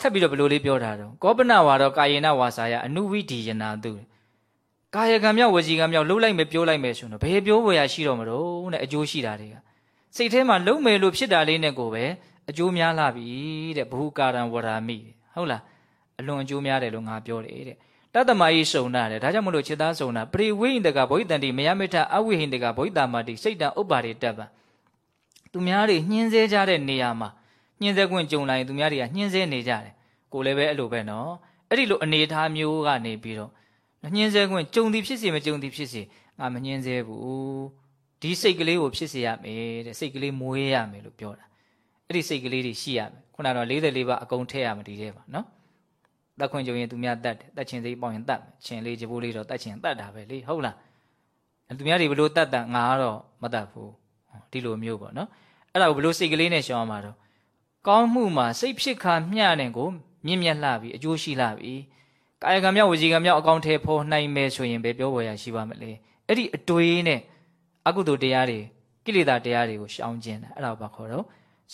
ထပ်ပြီးတော့ဘယ်လိုလေးပြောတာတော့ကောပနဝါတော့ကာယေနဝါစာယအနုဝိဒီယနာတု ကာယကံမြောက်ဝစီကံမြောက်လှုပ်လိုက်မယ်ပြောလိုက်မယ်ဆိုတော့ဘယ်ပြောဝယ်ရရှိတော့မလို့တဲ့အကျိုးရှိတာတွေကစိတ်ထဲမှာလုံးမယ်လို့ဖြစ်တာလေးနဲ့ကိုပဲအကျိုးများလာပြီတဲ့ဘဟုကာရံဝရာမိဟုတ်လားအလွန်အကျိုးများတယ်လို့ငါပြောတယ်တဲ့တတ္တမယိစုံနာတယ်ဒါကြောင့်မလို့ခြေသားစုံနာပရိဝိဟိတကဘိတန္တိမယမိထအဝိဟိတကဘိတမတိစိတ်တံဥပ္ပါရိတပ္ပသူများတွေညှင်းဆဲကြတဲ့နေရာမှာညှင်းဆဲခွင့်ကြုံလာရင်သူများတွေကညှင်းဆဲနေကြတယ်ကိုလည်းပဲအဲ့လိုပဲနော်အဲ့ဒီလိုအနေထားမျိုးကနေပြီးတော့ ညှင်းဆဲခွင့်ကြုံသည်ဖြစ်စေမကြုံသည်ဖြစ်စေငါမညှင်းဆဲဘူးဒီစိတ်ကလေးကိုဖြစ်စေရမယ်တဲ့စိတ်ကလေးမွေးရမယ်လို့ပြောတာအဲ့ဒီစိတ်ကလေးတွေရှိရမယ်ခုနကတော့44ပါအကုန်ထည့်ရမယ်ဒီထဲမှာနော်တက်ခွင့်ကြုံရင်သူများတတ်တယ်တက်ချင်စိတ်ပေါက်ရင်တတ်မယ်ချင်းလေးကြပိုးလေးတော့တက်ချင်တတ်တာပဲလေဟုတ်လားသူများတွေဘလို့တတ်တာငါကတော့မတတ်ဘူးဒီလိုမျိုးပေါ့နော်အဲ့ဒါကိုဘလို့စိတ်ကလေးနဲ့ရှောင်းမှာတော့ကောင်းမှုမှာစိတ်ဖြစ်ခါမျှတဲ့ကိုမြင့်မြတ်လှပြီအကျိုးရှိလှပြီ ကာယကံမြောက်ဝစီကံမြောက်အကောင့်ထဲဖော်နိုင်မယ်ဆိုရင်ပဲပြောပေါ်ရရှိပါမလဲအဲ့ဒီအတွေးနဲ့အကုသိုလ်တရားတွေကိလေသာတရားတွေကိုရှောင်ကျင်တာအဲ့ဒါကိုဘာခေါ်တော့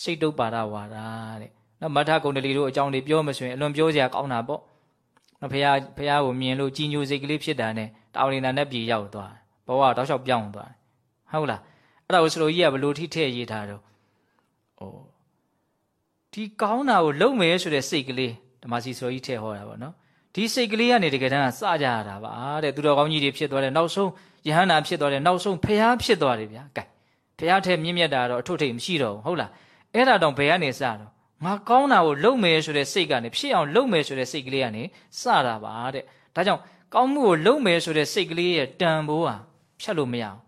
စိတ်တုပ်ပါဒဝါဒတဲ့နော်မထကုံတလီတို့အကြောင်းတွေပြောမဆိုရင်အလွန်ပြောစရာကောင်းတာပေါ့နော်ဖះဖះကိုမြင်လို့ကြီးညိုစိတ်ကလေးဖြစ်တာနဲ့တောင်နေတာနဲ့ပြေရောက်သွားဘဝတောက်လျှောက်ပြောင်းသွားဟုတ်လားအဲ့ဒါကိုစလိုကြီးကဘလို့ထိထည့်ရေးထားတော့ဩဒီကောင်းတာကိုလုံမယ်ဆိုတဲ့စိတ်ကလေးဓမ္မစီစလိုကြီးထည့်ဟောတာပေါ့နော် ဒီစိတ်ကလေးကနေတကယ်တမ်းကစကြရတာပါတဲ့သူတော်ကောင်းကြီးတွေဖြစ်သွားတယ်နောက်ဆုံးယဟန္တာဖြစ်သွားတယ်နောက်ဆုံးဖះဖြစ်သွားတယ်ဗျာကဲဖះထဲမြင့်မြတ်တာတော့အထွတ်ထိပ်မရှိတော့ဘူးဟုတ်လားအဲ့ဒါတော့ဘယ်ကနေစတော့ငါကောင်းတာကိုလုပ်မယ်ဆိုတဲ့စိတ်ကနေဖြစ်အောင်လုပ်မယ်ဆိုတဲ့စိတ်ကလေးကနေစတာပါတဲ့ဒါကြောင့်ကောင်းမှုကိုလုပ်မယ်ဆိုတဲ့စိတ်ကလေးရဲ့တန်ဖိုးဟာဖြတ်လို့မရအောင်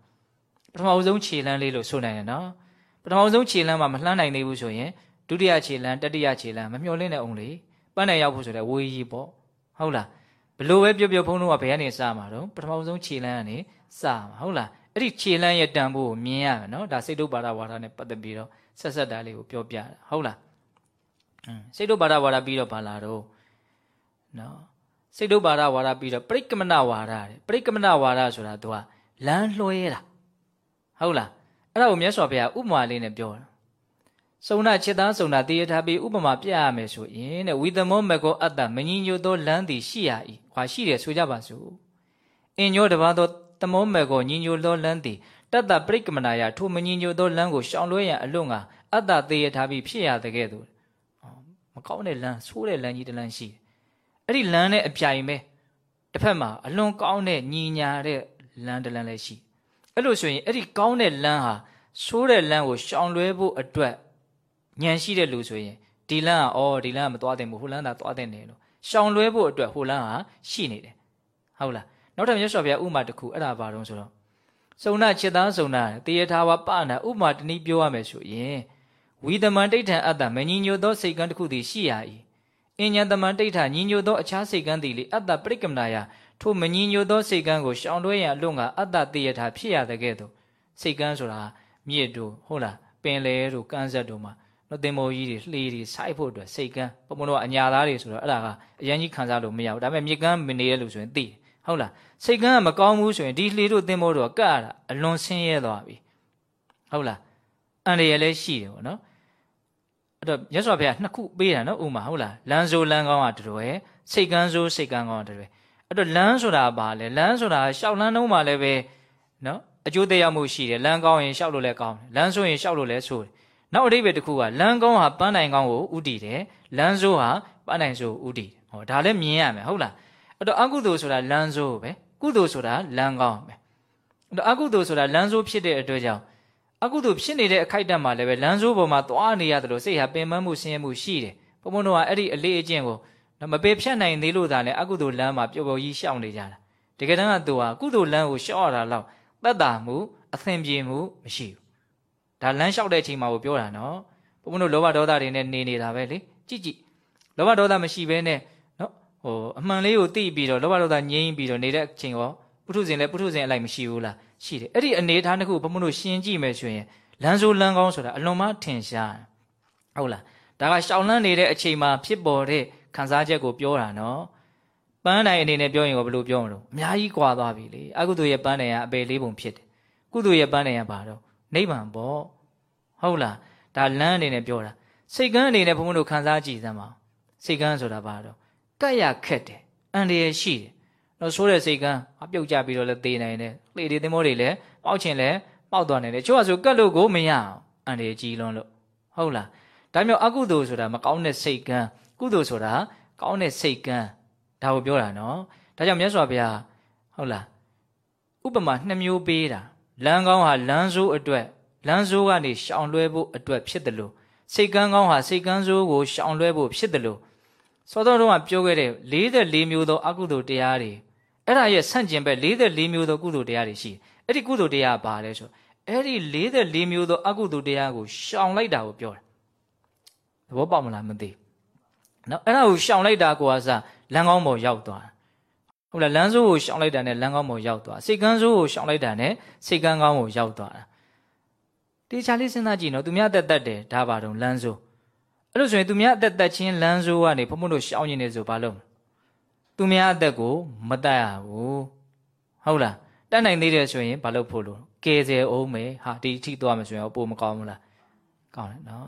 ပထမဆုံးခြေလှမ်းလေးလို့ဆိုနိုင်တယ်နော်ပထမဆုံးခြေလှမ်းမှာမလှမ်းနိုင်သေးဘူးဆိုရင်ဒုတိယခြေလှမ်းတတိယခြေလှမ်းမမျှော်လင့်တဲ့အောင်လေပန်းနိုင်ရောက်ဖို့ဆိုတဲ့ဝေးကြီးပေါ့ ဟုတ်လားဘလို့ပဲပြောပြောဖုန်းတော့ဘယ်ကနေစမှာတော့ပထမဆုံးခြေလှမ်းကနေစမှာဟုတ်လားအဲ့ဒီခြေလှမ်းရဲ့တန်ဖိုးကိုမြင်ရမယ်နော်ဒါစိတ်တုပ်ပါဒဝါဒနဲ့ပတ်သက်ပြီးတော့ဆက်ဆက်တာလေးကိုပြောပြတာဟုတ်လားစိတ်တုပ်ပါဒဝါဒပြီးတော့ဘာလာတော့နော်စိတ်တုပ်ပါဒဝါဒပြီးတော့ပရိကမဏဝါဒတဲ့ပရိကမဏဝါဒဆိုတာသူကလမ်းလွှဲတာဟုတ်လားအဲ့ဒါကိုမြတ်စွာဘုရားဥပမာလေးနဲ့ပြောတာ စုံနာจิตသားစုံနာတည်ရထားပြီးဥပမာပြရမယ်ဆိုရင်တဲ့ဝိသမောမကောအတ္တမငြညို့သောလမ်းသည်ရှိရ၏။ဟာရှိတယ်ဆိုကြပါစို့။အင်ညောတပါသောတမောမကောညညို့သောလမ်းသည်တတ္တပရိကမနာယထိုမညညို့သောလမ်းကိုရှောင်လွှဲရန်အလွန်ကအတ္တတည်ရထားပြီးဖြစ်ရတဲ့ကဲ့သို့မကောင်းတဲ့လမ်းဆိုးတဲ့လမ်းကြီးတစ်လမ်းရှိတယ်။အဲ့ဒီလမ်းနဲ့အပြိုင်ပဲတစ်ဖက်မှာအလွန်ကောင်းတဲ့ညီညာတဲ့လမ်းတစ်လမ်းလည်းရှိ။အဲ့လိုဆိုရင်အဲ့ဒီကောင်းတဲ့လမ်းဟာဆိုးတဲ့လမ်းကိုရှောင်လွှဲဖို့အတွက် ညံရှိတဲ့လူဆိုရင်ဒီလမ်းကအော်ဒီလမ်းကမသွားတဲ့ဘူးဟိုလမ်းသာသွားတဲ့နေလို့ရှောင်လွှဲဖို့အတွက်ဟိုလမ်းဟာရှိနေတယ်ဟုတ်လားနောက်ထပ်မြတ်စွာဘုရားဥမာတစ်ခုအဲ့ဒါဘာတော့ဆိုတော့စုံနာจิตသားစုံနာတေယထာဝပနာဥမာတနည်းပြောရမယ်ဆိုရင်ဝီသမန်တိဋ္ဌံအတ္တမညီညွတ်သောစိတ်ကံတစ်ခုသည်ရှိရ၏အញ្ញံတမန်တိဋ္ဌညီညွတ်သောအခြားစိတ်ကံသည်လေအတ္တပရိကမနာယထိုမညီညွတ်သောစိတ်ကံကိုရှောင်လွှဲရန်အလို့ကအတ္တတေယထာဖြစ်ရတဲ့ကဲ့သို့စိတ်ကံဆိုတာမြစ်တို့ဟုတ်လားပင်လေတို့ကန်းဆက်တို့မှာ နော်တင်မောကြီးတွေလှေတွေစိုက်ဖို့အတွက်စိတ်ကန်းဘုံဘုံတော့အညာသားတွေဆိုတော့အဲ့ဒါကအရင်ကြီးခံစားလို့မရဘူးဒါပေမဲ့မြေကန်းမနေရလို့ဆိုရင်သိတယ်ဟုတ်လားစိတ်ကန်းကမကောင်းဘူးဆိုရင်ဒီလှေတို့တင်မောတို့ကကရတာအလွန်ဆင်းရဲသွားပြီဟုတ်လားအန္တရာယ်လည်းရှိတယ်ပေါ့နော်အဲ့တော့မြတ်စွာဘုရားနှစ်ခုပေးတာနော်ဥမာဟုတ်လားလမ်းဆိုးလမ်းကောင်းကတရွယ်စိတ်ကန်းဆိုးစိတ်ကန်းကောင်းကတရွယ်အဲ့တော့လမ်းဆိုတာဘာလဲလမ်းဆိုတာရှောက်လမ်းတုံးမှာလည်းပဲနော်အကျိုးတရားမှုရှိတယ်လမ်းကောင်းရင်ရှောက်လို့လည်းကောင်းတယ်လမ်းဆိုးရင်ရှောက်လို့လည်းဆိုးတယ် နောက်အဓိပ္ပာယ်တစ်ခုကလမ်းကောင်းဟာပန်းတိုင်ကောင်းကိုဥတည်တယ်လမ်းဆိုးဟာပန်းတိုင်ဆိုးကိုဥတည်ဟောဒါလည်းမြင်ရမယ်ဟုတ်လားအဲ့တော့အကုသိုလ်ဆိုတာလမ်းဆိုးပဲကုသိုလ်ဆိုတာလမ်းကောင်းပဲအကုသိုလ်ဆိုတာလမ်းဆိုးဖြစ်တဲ့အတွက်ကြောင့်အကုသိုလ်ဖြစ်နေတဲ့အခိုက်အတန့်မှာလည်းပဲလမ်းဆိုးပေါ်မှာသွားနေရတယ်လို့စိတ်ဟာပင်ပန်းမှုဆင်းရဲမှုရှိတယ်ဘုံဘုံတို့ကအဲ့ဒီအလေးအကျင့်ကိုမပေဖြတ်နိုင်သေးလို့သာလဲအကုသိုလ်လမ်းမှာပျော်ပျော်ကြီးရှောင်နေကြတာတကယ်တမ်းကသူဟာကုသိုလ်လမ်းကိုရှောက်ရတာလောက်သက်တာမှုအသင်ပြေမှုမရှိဘူး ဒါလမ်းလျှောက်တဲ့အချိန်မှာကိုပြောတာနော်ဘုံဘုံတို့လောဘဒေါသတွေနဲ့နေနေတာပဲလေကြည့်ကြည့်လောဘဒေါသမရှိဘဲနဲ့နော်ဟိုအမှန်လေးကိုသိပြီးတော့လောဘဒေါသငြိမ်းပြီးတော့နေတဲ့အချိန်ရောပုထုဇဉ်လည်းပုထုဇဉ်အလိုက်မရှိဘူးလားရှိတယ်အဲ့ဒီအနေထားတစ်ခုဘုံဘုံတို့ရှင်းကြည့်မယ်ဆိုရင်လမ်းဆိုးလမ်းကောင်းဆိုတာအလွန်မှထင်ရှားဟုတ်လားဒါကရှောင်လန်းနေတဲ့အချိန်မှာဖြစ်ပေါ်တဲ့ခံစားချက်ကိုပြောတာနော်ပန်းတိုင်အနေနဲ့ပြောရင်ကဘယ်လိုပြောမလို့အများကြီးကွာသွားပြီလေအကုသိုလ်ရဲ့ပန်းတိုင်ကအပေလေးပုံဖြစ်တယ်ကုသိုလ်ရဲ့ပန်းတိုင်ကဘာတော့ နိဗ္ဗာန်ပေါ့ဟုတ်လားဒါလမ်းအနေနဲ့ပြောတာစိတ်ကန်းအနေနဲ့ဘုံဘုံတို့ခံစားကြည့်စမ်းပါစိတ်ကန်းဆိုတာဘာတော့ကတ်ရခက်တယ်အန္တရာယ်ရှိတယ်တော့ဆိုးတဲ့စိတ်ကန်းအပြုတ်ကြပြီးတော့လည်းသေနိုင်တယ်လှေတွေသင်္ဘောတွေလည်းပေါက်ချင်လည်းပေါက်သွားနိုင်တယ်ချို့ကဆိုကတ်လို့ကိုမရအောင်အန္တရာယ်ကြီးလွန်းလို့ဟုတ်လားဒါမျိုးအကုသိုလ်ဆိုတာမကောင်းတဲ့စိတ်ကန်းကုသိုလ်ဆိုတာကောင်းတဲ့စိတ်ကန်းဒါကိုပြောတာနော်ဒါကြောင့်မြတ်စွာဘုရားဟုတ်လားဥပမာနှစ်မျိုးပေးတာ လမ်းကောင်းဟာလမ်းဆိုးအတွက်လမ်းဆိုးကနေရှောင်လွှဲဖို့အတွက်ဖြစ်တယ်လို့စိတ်ကန်းကောင်းဟာစိတ်ကန်းဆိုးကိုရှောင်လွှဲဖို့ဖြစ်တယ်လို့စောစောတုန်းကပြောခဲ့တဲ့44မျိုးသောအကုသိုလ်တရားတွေအဲ့ဒါရဲ့ဆန့်ကျင်ဘက်44မျိုးသောကုသိုလ်တရားတွေရှိအဲ့ဒီကုသိုလ်တရားကဘာလဲဆိုအဲ့ဒီ44မျိုးသောအကုသိုလ်တရားကိုရှောင်လိုက်တာကိုပြောတာသဘောပေါက်မလားမသိနော်အဲ့ဒါကိုရှောင်လိုက်တာကိုကစားလမ်းကောင်းပေါ်ရောက်သွား ဟုတ်လားလမ်းစိုးကိုရှောင်လိုက်တာနဲ့လမ်းကောင်းပေါ်ရောက်သွားစိတ်ကန်းစိုးကိုရှောင်လိုက်တာနဲ့စိတ်ကန်းကောင်းကိုရောက်သွားတာတေချာလေးစဉ်းစားကြည့်နော်သူများတက်တက်တယ်ဒါပါတော့လမ်းစိုးအဲ့လိုဆိုရင်သူများအသက်တက်ချင်းလမ်းစိုးကနေဘုံဘုံတို့ရှောင်နေတယ်ဆိုဘာလို့သူများအသက်ကိုမတတ်ရဘူးဟုတ်လားတတ်နိုင်သေးတယ်ဆိုရင်ဘာလို့ဖို့လို့ကယ်ဆယ်အောင်မယ်ဟာဒီအထိသွားမယ်ဆိုရင်ပိုမကောင်းဘူးလားကောင်းတယ်နော်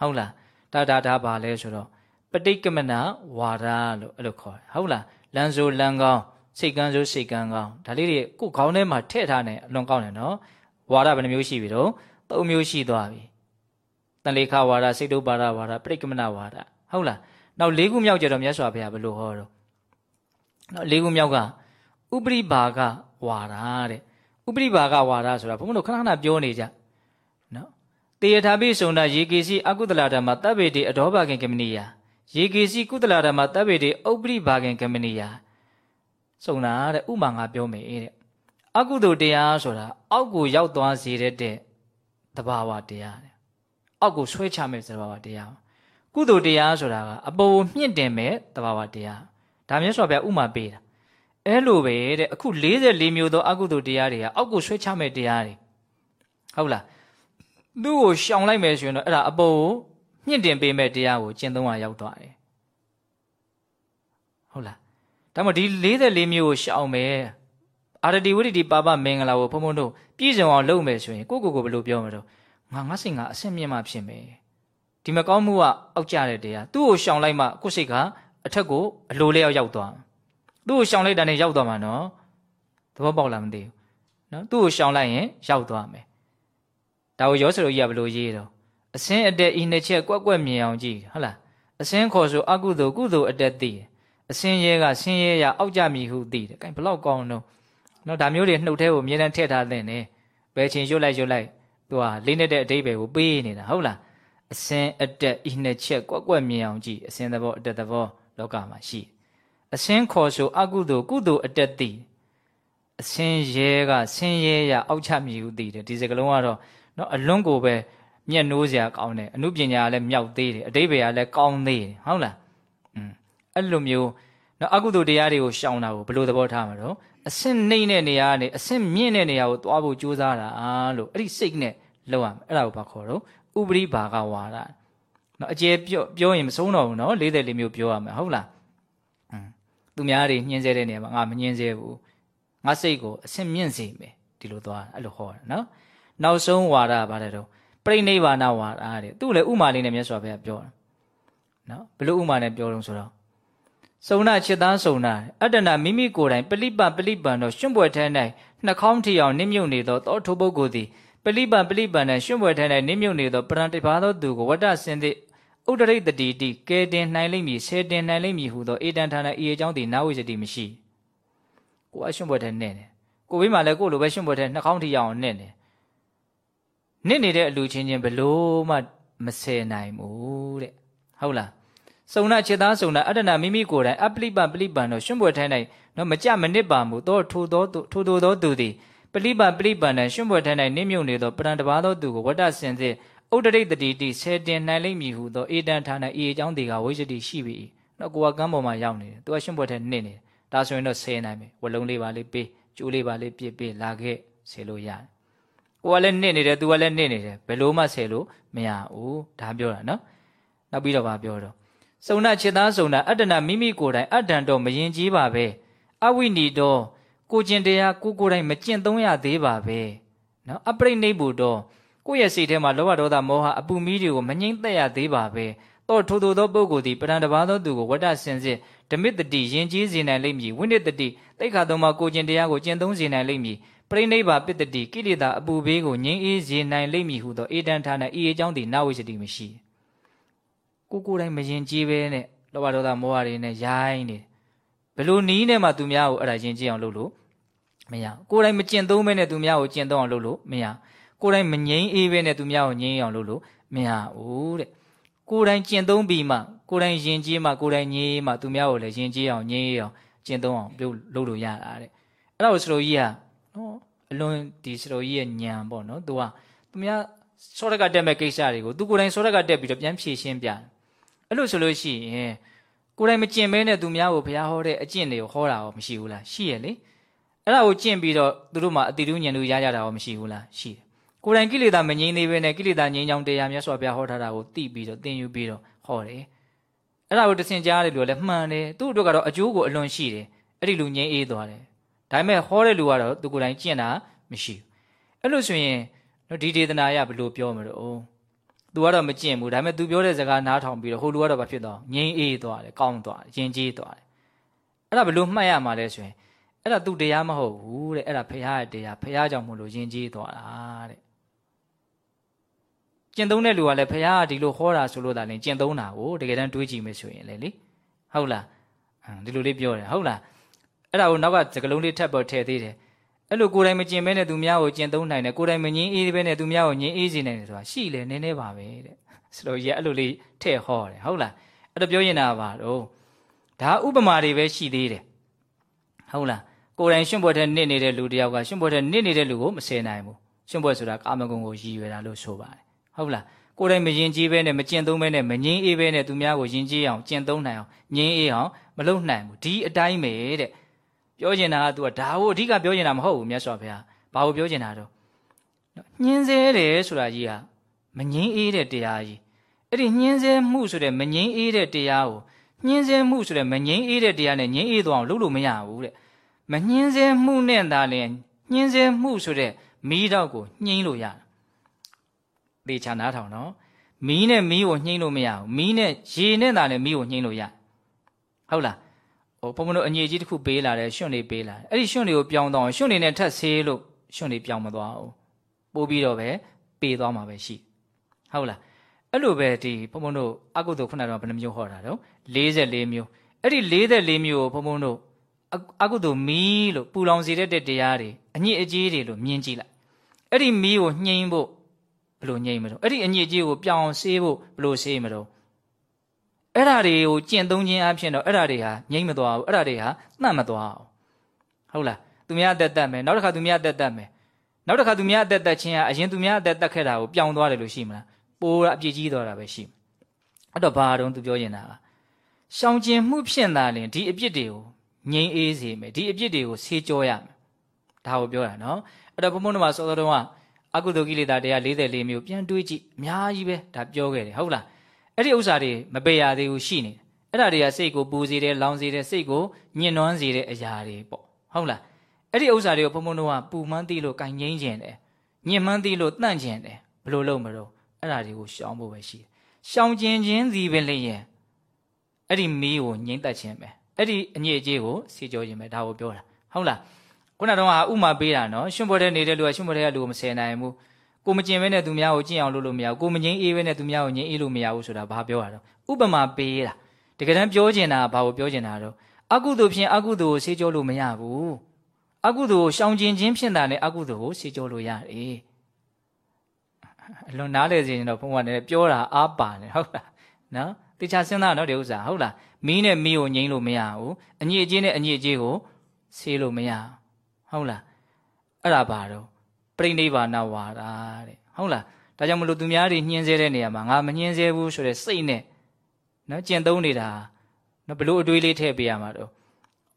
ဟုတ်လားဒါဒါဒါဘာလဲဆိုတော့ပဋိက္ကမနာဝါဒလို့အဲ့လိုခေါ်တယ်ဟုတ်လား လမ်းဆိုလမ်းကောင်းစိတ်ကန်းဆိုစိတ်ကန်းကောင်းဒါလေးတွေကိုခေါင်းထဲမှာထည့်ထားနေအလွန်ကောင်းတယ်နော်ဝါဒဘယ်နှမျိုးရှိပြီတော့သုံးမျိုးရှိသွားပြီတန်လေခဝါဒစိတ်တုပ္ပါဒဝါဒပဋိက္ကမနာဝါဒဟုတ်လားနောက်လေးခုမြောက်ကြတော့မြတ်စွာဘုရားဘယ်လိုဟောတော့နောက်လေးခုမြောက်ကဥပရိဘာကဝါဒတဲ့ဥပရိဘာကဝါဒဆိုတာဘုန်းဘုန်းတို့ခဏခဏပြောနေကြနော်တေယထာပိစုံနာယေကေစီအကုသလဓမ္မတပ်ပေတိအဒောဘခင်ကမနိယ ယေကေစီကုသလဓမ္မတပ်ပေတိဥပရိဘာခင်ကမနိယစုံနာတဲ့ဥမာငါပြောမယ်တဲ့အကုသိုလ်တရားဆိုတာအောက်ကိုရောက်သွားစေတဲ့တဘာဝတရားတဲ့အောက်ကိုဆွဲချမဲ့တဘာဝတရားကုသိုလ်တရားဆိုတာကအပေါ်မြင့်တင်မဲ့တဘာဝတရားဒါမျိုးဆိုပြဥမာပေးတာအဲ့လိုပဲတဲ့အခု44မျိုးသောအကုသိုလ်တရားတွေကအောက်ကိုဆွဲချမဲ့တရားတွေဟုတ်လားသူ့ကိုရှောင်လိုက်မယ်ဆိုရင်တော့အဲ့ဒါအပေါ်ကို မြင့်တင်ပေးမဲ့တရားကိုကျင့်သုံးရရောက်သွားတယ်ဟုတ်လားဒါမှမဟုတ်ဒီ44မျိုးကိုရှောင်မယ်အာရတိဝိတ္တိပါပမင်္ဂလာကိုဘုံဘုံတို့ပြည့်စုံအောင်လုပ်မယ်ဆိုရင်ကိုကိုကိုဘယ်လိုပြောမလို့ငါငါစိတ်ကအဆင့်မြင့်မှဖြစ်မယ်ဒီမကောင်းမှုကအောက်ကျတဲ့တရားသူ့ကိုရှောင်လိုက်မှကိုယ်စိတ်ကအထက်ကိုအလိုလျောက်ရောက်သွားသူ့ကိုရှောင်လိုက်တာနဲ့ရောက်သွားမှာနော်သဘောပေါက်လားမသိဘူးနော်သူ့ကိုရှောင်လိုက်ရင်ရောက်သွားမယ်ဒါကိုရောစရိုကြီးကဘယ်လိုရေးတော့ အစင်းအတက်ဤနှစ်ချက်ကွက်ကွက်မြင်အောင်ကြည့်ဟုတ်လားအစင်းခေါ်ဆိုအကုသိုလ်ကုသိုလ်အတက်သိတယ်အစင်းရဲကဆင်းရဲရအောက်ကြမည်ဟုသိတယ်။အဲဘလောက်ကောင်းတော့နော်ဒါမျိုးတွေနှုတ်ထဲကိုအမြဲတမ်းထည့်ထားတဲ့နေဘယ်ချိန်ရွတ်လိုက်ရွတ်လိုက်သူကလေးနဲ့တဲ့အတိတ်ပဲကိုပေးနေတာဟုတ်လားအစင်းအတက်ဤနှစ်ချက်ကွက်ကွက်မြင်အောင်ကြည့်အစင်းသဘောအတက်သဘောလောကမှာရှိအစင်းခေါ်ဆိုအကုသိုလ်ကုသိုလ်အတက်သိအစင်းရဲကဆင်းရဲရအောက်ချမည်ဟုသိတယ်ဒီစကလုံးကတော့နော်အလွန်ကိုပဲ မျက်နှိုးစရာကောင်းတယ်အမှုပညာကလည်းမြောက်သေးတယ်အတိတ်ဘယ်ကလည်းကောင်းသေးတယ်ဟုတ်လားอืมအဲ့လိုမျိုးနော်အကုသိုလ်တရားတွေကိုရှောင်တာကိုဘယ်လိုသဘောထားမှာတော့အဆင့်နှိမ့်တဲ့နေရာကနေအဆင့်မြင့်တဲ့နေရာကိုသွားဖို့ကြိုးစားတာလို့အဲ့ဒီစိတ်နဲ့လောက်ရမယ်အဲ့ဒါကိုဘာခေါ်တော့ဥပရိဘာကဝါဒနော်အကျေပြောပြောရင်မဆုံးတော့ဘူးနော်40လေးမျိုးပြောရမယ်ဟုတ်လားသူများတွေညှင်းဆဲတဲ့နေရာမှာငါမညှင်းဆဲဘူးငါစိတ်ကိုအဆင့်မြင့်စေမယ်ဒီလိုသွားအဲ့လိုဟောတာနော်နောက်ဆုံးဝါဒဘာလဲတော့ ပြိဋိနိဗ္ဗာန်ဝါဒတဲ့သူ့လည်းဥမာလေးနဲ့မြတ်စွာဘုရားပြောတာနော်ဘလို့ဥမာနဲ့ပြောလို့ဆိုတော့စုံနာချစ်သားစုံနာအတ္တနာမိမိကိုယ်တိုင်ပလိပပလိပံတော့ရှင်ဘွယ်ထဲ၌နှာခေါင်းထီအောင်နစ်မြုပ်နေသောတောထိုပုဂ္ဂိုလ်သည်ပလိပပလိပံ၌ရှင်ဘွယ်ထဲ၌နစ်မြုပ်နေသောပရံတိဘာသောသူကိုဝတ္တစင်သည့်ဥဒရိတတိတိကဲတင်နိုင်လိမ့်မည်ဆဲတင်နိုင်လိမ့်မည်ဟုသောအေတံဌာနဤအကြောင်းသည်နာဝိစတိမရှိကိုအရှင်ဘွယ်ထဲနဲ့တယ်ကိုဘေးမှာလည်းကိုလိုပဲရှင်ဘွယ်ထဲနှာခေါင်းထိရအောင်နစ်နေ နစ်နေတဲ့အလူချင်းချင်းဘလို့မှမဆယ်နိုင်ဘူးတဲ့ဟုတ်လားစုံနာခြေသားစုံနာအတ္တနာမိမိကိုယ်တိုင်အပလိပပလိပံတော့ရှင်ဘွယ်ထဲ၌နော်မကြမနစ်ပါမှုတော့ထိုသောထိုသောသောသူသည်ပလိပပလိပံနဲ့ရှင်ဘွယ်ထဲ၌နစ်မြုပ်နေသောပရံတပါသောသူကိုဝတ္တစင်စစ်ဥဒရိတ်တတိတိဆယ်တင်နိုင်လိမ့်မည်ဟုသောအေတံဌာနဤအကြောင်းဒီကဝိဇ္ဇတိရှိပြီနော်ကိုကကမ်းပေါ်မှာရောက်နေတယ်သူကရှင်ဘွယ်ထဲနစ်နေတယ်ဒါဆိုရင်တော့ဆယ်နိုင်မယ်ဝလုံးလေးပါလေးပေးကျိုးလေးပါလေးပြစ်ပေးလာခဲ့ဆယ်လို့ရတယ် ကိုကလည်းနစ်နေတယ်သူကလည်းနစ်နေတယ်ဘယ်လို့မှဆယ်လို့မရဘူးဒါပြောတာနော်နောက်ပြီးတော့ဗာပြောတော့စုံနာချစ်သားစုံနာအတ္တနာမိမိကိုယ်တိုင်အတ္တန်တော့မရင်ကြီးပါပဲအဝိနီတော့ကိုကျင်တရားကိုကိုယ်တိုင်မကျင့်သုံးရသေးပါပဲနော်အပရိနိဗ္ဗုတော့ကိုယ့်ရဲ့စိတ်ထဲမှာလောဘဒေါသမောဟအပူမီးတွေကိုမငြိမ့်သက်ရသေးပါပဲတော့ထို့သောသောပုဂ္ဂိုလ်သည်ပရံတပါသောသူကိုဝတ္တစင်စစ်ဓမ္မတတိယဉ်ကျေးစေနိုင်လိမ့်မည်ဝိနည်းတတိတိတ်ခါသုံးပါကိုကျင်တရားကိုကျင့်သုံးစေနိုင်လိမ့်မည် ပရိနိဗ္ဗာပတ္တိကိလေသာအပူဘေးကိုငြိမ်းအေးစေနိုင်လိမ့်မည်ဟုသောအေတံဌာနဤအကြောင်းသည်နဝိစတိမရှိကိုကိုယ်တိုင်မယဉ်ကျေးပဲနဲ့လောဘဒေါသမောဟတွေနဲ့ရိုင်းနေဘယ်လိုနီးနဲ့မှသူများကိုအဲ့ဒါယဉ်ကျေးအောင်လုပ်လို့မရကိုယ်တိုင်မကျင့်သုံးပဲနဲ့သူများကိုကျင့်သုံးအောင်လုပ်လို့မရကိုယ်တိုင်မငြိမ်းအေးပဲနဲ့သူများကိုငြိမ်းအောင်လုပ်လို့မရဘူးတဲ့ကိုယ်တိုင်ကျင့်သုံးပြီးမှကိုယ်တိုင်ယဉ်ကျေးမှကိုယ်တိုင်ငြိမ်းမှသူများကိုလည်းယဉ်ကျေးအောင်ငြိမ်းအောင်ကျင့်သုံးအောင်ပြုလုပ်လို့ရတာတဲ့အဲ့ဒါကိုစလိုကြီးက နော်အလွန်ဒီစလိုကြီးရဲ့ညံပေါ့နော်သူကသူများစောရကတက်မဲ့ကိစ္စတွေကိုသူကိုယ်တိုင်စောရကတက်ပြီးတော့ပြန်ဖြေရှင်းပြတယ်အဲ့လိုဆိုလို့ရှိရင်ကိုယ်တိုင်မကျင့်မဲနဲ့သူများကိုဘုရားဟောတဲ့အကျင့်တွေကိုဟောတာရောမရှိဘူးလားရှိရဲ့လေအဲ့ဒါကိုကျင့်ပြီးတော့သူတို့မှအတိတူညံလို့ရကြတာရောမရှိဘူးလားရှိတယ်ကိုယ်တိုင်ကိလေသာမငြိမ်းသေးဘဲနဲ့ကိလေသာငြိမ်းချောင်းတရားမြတ်စွာဘုရားဟောထားတာကိုသိပြီးတော့သင်ယူပြီးတော့ဟောတယ်အဲ့ဒါကိုတဆင်ကြားတယ်လို့လည်းမှန်တယ်သူ့အတွက်ကတော့အကျိုးကိုအလွန်ရှိတယ်အဲ့ဒီလူငြိမ်းအေးသွားတယ် ဒါပေမဲ့ဟောတဲ့လူကတော့သူကိုယ်တိုင်ကျင့်တာမရှိဘူးအဲ့လိုဆိုရင်ဒီဒေသနာရဘယ်လိုပြောမလို့သူကတော့မကျင့်ဘူးဒါပေမဲ့သူပြောတဲ့စကားနားထောင်ပြီးတော့ဟိုလူကတော့ဘာဖြစ်သွားငြိမ်းအေးသွားတယ်ကောင်းသွားတယ်ယဉ်ကျေးသွားတယ်အဲ့ဒါဘယ်လိုမှတ်ရမှာလဲဆိုရင်အဲ့ဒါသူတရားမဟုတ်ဘူးတဲ့အဲ့ဒါဖះရဲ့တရားဖះကြောင့်မို့လို့ယဉ်ကျေးသွားတာတဲ့ကျင့်သုံးတဲ့လူကလည်းဖះကဒီလိုဟောတာဆိုလို့ဒါလည်းကျင့်သုံးတာကိုတကယ်တမ်းတွေးကြည့်မယ်ဆိုရင်လေလေဟုတ်လားဒီလိုလေးပြောတယ်ဟုတ်လား အဲ့ဒါကိုနောက်ကစကလုံးလေးထပ်ပေါ်ထည့်သေးတယ်အဲ့လိုကိုယ်တိုင်မကျင်မဲနဲ့သူများကိုကျင်သုံးနိုင်တယ်ကိုယ်တိုင်မငင်းအေးပဲနဲ့သူများကိုငင်းအေးစေနိုင်တယ်ဆိုတာရှိလေနည်းနည်းပါပဲတဲ့ဆိုလို့ရအဲ့လိုလေးထည့်ဟောတယ်ဟုတ်လားအဲ့တော့ပြောရင်တာပါတော့ဒါဥပမာတွေပဲရှိသေးတယ်ဟုတ်လားကိုယ်တိုင်ရှင်ဘွယ်ထဲနစ်နေတဲ့လူတယောက်ကရှင်ဘွယ်ထဲနစ်နေတဲ့လူကိုမဆယ်နိုင်ဘူးရှင်ဘွယ်ဆိုတာကာမဂုဏ်ကိုရည်ရွယ်တာလို့ဆိုပါတယ်ဟုတ်လားကိုယ်တိုင်မယဉ်ကျေးပဲနဲ့မကျင့်သုံးပဲနဲ့မငင်းအေးပဲနဲ့သူများကိုယဉ်ကျေးအောင်ကျင့်သုံးနိုင်အောင်ငင်းအေးအောင်မလုပ်နိုင်ဘူးဒီအတိုင်းပဲတဲ့ ပြောချင်တာက तू ကဒါကိုအဓိကပြောချင်တာမဟုတ်ဘူးမြတ်စွာဘုရားဘာကိုပြောချင်တာတော့ညှင်းဆဲတယ်ဆိုတာကြီးကမငင်းအေးတဲ့တရားကြီးအဲ့ဒီညှင်းဆဲမှုဆိုတဲ့မငင်းအေးတဲ့တရားကိုညှင်းဆဲမှုဆိုတဲ့မငင်းအေးတဲ့တရားနဲ့ငင်းအေးသွားအောင်လုပ်လို့မရဘူးတဲ့မညှင်းဆဲမှုနဲ့သာလျှင်ညှင်းဆဲမှုဆိုတဲ့မီးတော့ကိုညှင်းလို့ရတယ်သေချာနားထောင်နော်မီးနဲ့မီးကိုညှင်းလို့မရဘူးမီးနဲ့ရေနဲ့သာလည်းမီးကိုညှင်းလို့ရဟုတ်လား ဟိုဘုံဘုံတို့အငြိကြီးတစ်ခုပေးလာတယ်ရွှွန့်တွေပေးလာတယ်အဲ့ဒီရွှွန့်တွေကိုပြောင်းတော့ရွှွန့်တွေနဲ့ထပ်ဆေးလို့ရွှွန့်တွေပြောင်းမသွားဘူးပို့ပြီးတော့ပဲပေးသွားမှာပဲရှိဟုတ်လားအဲ့လိုပဲဒီဘုံဘုံတို့အကုသိုလ်ခုနကတော့ဘယ်နှမျိုးဟောတာတော့44မျိုးအဲ့ဒီ44မျိုးကိုဘုံဘုံတို့အကုသိုလ်မီးလို့ပူလောင်စေတဲ့တရားတွေအညစ်အကြေးတွေလို့မြင်ကြည့်လိုက်အဲ့ဒီမီးကိုညှိမ်းဖို့ဘယ်လိုညှိမ်းမလို့အဲ့ဒီအညစ်အကြေးကိုပြောင်းဆေးဖို့ဘယ်လိုဆေးမလို့ အဲ့ဓာတွေကိုကျင့်သုံးခြင်းအဖြစ်တော့အဲ့ဓာတွေဟာငြိမ့်မသွားဘူးအဲ့ဓာတွေဟာနှံ့မသွားအောင်ဟုတ်လားသူများအသက်သက်မယ်နောက်တစ်ခါသူများအသက်သက်မယ်နောက်တစ်ခါသူများအသက်သက်ခြင်းကအရင်သူများအသက်သက်ခဲ့တာကိုပြောင်းသွားတယ်လို့ရှိမလားပိုးအပြည့်ကြီးသွားတာပဲရှိအဲ့တော့ဘာတုံးသူပြောရင်တာရှောင်ကျင်မှုဖြင့်သာလင်ဒီအပြစ်တွေကိုငြိမ်းအေးစေမယ်ဒီအပြစ်တွေကိုဆေးကြောရမယ်ဒါကိုပြောတာနော်အဲ့တော့ဘုံဘုံတို့မှာစောစောတုန်းကအကုသိုလ်ကိလေသာတရား44မျိုးပြန်တွေးကြည့်အများကြီးပဲဒါပြောခဲ့တယ်ဟုတ်လား အဲ့ဒီဥစ္စာတွေမပေရသေးဘူးရှိနေတယ်အဲ့ဒါတွေကစိတ်ကိုပူစေတယ်လောင်စေတယ်စိတ်ကိုညှဉ်းနှွမ်းစေတဲ့အရာတွေပေါ့ဟုတ်လားအဲ့ဒီဥစ္စာတွေကိုဘုံဘုံတို့ကပူမှန်းသိလို့ကင်ငိမ့်ကျင်တယ်ညှဉ်းမှန်းသိလို့တန့်ကျင်တယ်ဘလို့လုပ်မလို့အဲ့ဒါတွေကိုရှောင်ဖို့ပဲရှိတယ်ရှောင်ကျင်ခြင်းစီပဲလျင်အဲ့ဒီမီးကိုငိမ့်သက်ခြင်းပဲအဲ့ဒီအညစ်အကြေးကိုစီကြောခြင်းပဲဒါကိုပြောတာဟုတ်လားခုနကတော့ဥမာပေးတာနော်ရှင်ဘောတဲ့နေတဲ့လူကရှင်ဘောတဲ့ကလူကိုမဆယ်နိုင်ဘူး ကိုမကျင်ပဲနဲ့သူများကိုကျင့်အောင်လုပ်လို့မရဘူးကိုမငြင်းအေးပဲနဲ့သူများကိုငြင်းအေးလို့မရဘူးဆိုတာဘာပြောရတော့ဥပမာပေးတာတကယ်တမ်းပြောချင်တာဘာကိုပြောချင်တာတော့အကုသို့ဖြင့်အကုသို့ကိုဆေးကြောလို့မရဘူးအကုသိုလ်ကိုရှောင်ကျင်ခြင်းဖြင့်သာနဲ့အကုသိုလ်ကိုစေကြောလို့ရတယ်အလွန်နားလေစေရင်တော့ဘုန်းကလည်းပြောတာအားပါတယ်ဟုတ်လားနော်တေချာစဉ်းစားတော့ဒီဥစ္စာဟုတ်လားမီးနဲ့မီးကိုငိမ့်လို့မရဘူးအညစ်အကြေးနဲ့အညစ်အကြေးကိုဆေးလို့မရဟုတ်လားအဲ့ဒါပါတော့ ပြိဋိဘာနာဝါဒတဲ့ဟုတ်လားဒါကြောင့်မလို့သူများတွေညှင်းဆဲတဲ့နေရာမှာငါမညှင်းဆဲဘူးဆိုတဲ့စိတ်နဲ့နော်ကျင့်သုံးနေတာနော်ဘလို့အတွေးလေးထည့်ပေးရမှာတော့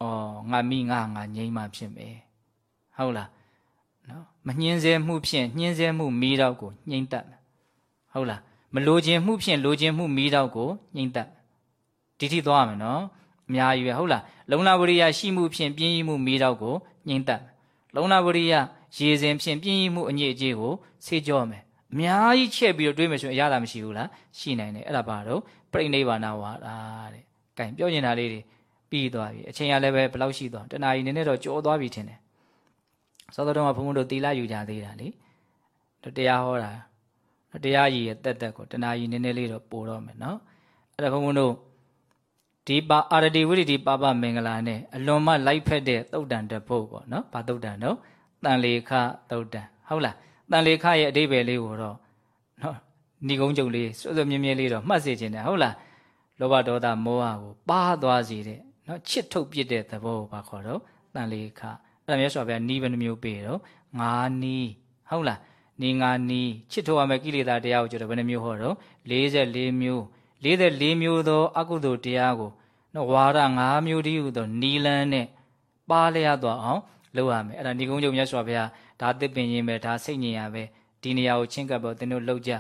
အော်ငါမိငါငါငိမ့်မှဖြစ်မယ်ဟုတ်လားနော်မညှင်းဆဲမှုဖြင့်ညှင်းဆဲမှုမီးတော့ကိုညှိမ့်တတ်မယ်ဟုတ်လားမလိုခြင်းမှုဖြင့်လိုခြင်းမှုမီးတော့ကိုညှိမ့်တတ်ဒီထိသွားမယ်နော်အများကြီးပဲဟုတ်လားလုံလဝရိယရှိမှုဖြင့်ပြင်းရမှုမီးတော့ကိုညှိမ့်တတ်လုံလဝရိယ ရေစဉ်ဖြင့်ပြင်းရမှုအညစ်အကြေးကိုဆေးကြောမယ်အများကြီးချက်ပြီးတော့တွေးမယ်ဆိုရင်အရသာမရှိဘူးလားရှိနိုင်တယ်အဲ့ဒါပါတော့ပြိဋိဘာနာဝါဒတဲ့။ကဲပြောနေတာလေးတွေပြီးသွားပြီအချိန်ကလည်းပဲဘယ်လောက်ရှိသွားတနာရီနည်းနည်းတော့ကြောသွားပြီထင်တယ်။သောတော်တော်ကဘုံဘုံတို့သီလယူကြသေးတာလေ။တရားဟောတာတရားရည်ရဲ့တက်တက်ကိုတနာရီနည်းနည်းလေးတော့ပို့တော့မယ်နော်။အဲ့ဒါဘုံဘုံတို့ဒီပါအာရတိဝိရိပါပမင်္ဂလာနဲ့အလွန်မှလိုက်ဖက်တဲ့သုတ်တန်တပုတ်ပေါ့နော်။ဘာသုတ်တန်တော့ တန်လေခသုတ်တန်ဟုတ်လား။တန်လေခရဲ့အဓိပ္ပာယ်လေးကိုတော့နော်ဏီကုန်းချုပ်လေးစွစွမြင်းမြင်းလေးတော့မှတ်စေခြင်းတယ်ဟုတ်လားလောဘဒေါသမောဟကိုပါသွားစေတဲ့နော်ချစ်ထုတ်ပြစ်တဲ့သဘောကိုပါခေါ်တော့တန်လေခအဲ့ဒါမျိုးဆိုပါဗျာနီးဘယ်နှမျိုးပေးတော့ငါနီးဟုတ်လားနီငါနီးချစ်ထုတ်ရမယ့်ကိလေသာတရားကိုကျတော့ဘယ်နှမျိုးဟောတော့44မျိုး44မျိုးသောအကုသိုလ်တရားကိုနော်ဝါရ5မျိုးတည်းဟူသောနီလန်းနဲ့ပါလျက်သွားအောင် လုပ်ရမယ်အဲ့ဒါဏီကုန်းချုပ်မြတ်စွာဘုရားဒါသစ်ပင်ရင်ပဲဒါစိတ်ညင်ရပဲဒီနေရာကိုချင်းကပ်ပေါ်သင်တို့လောက်ကြ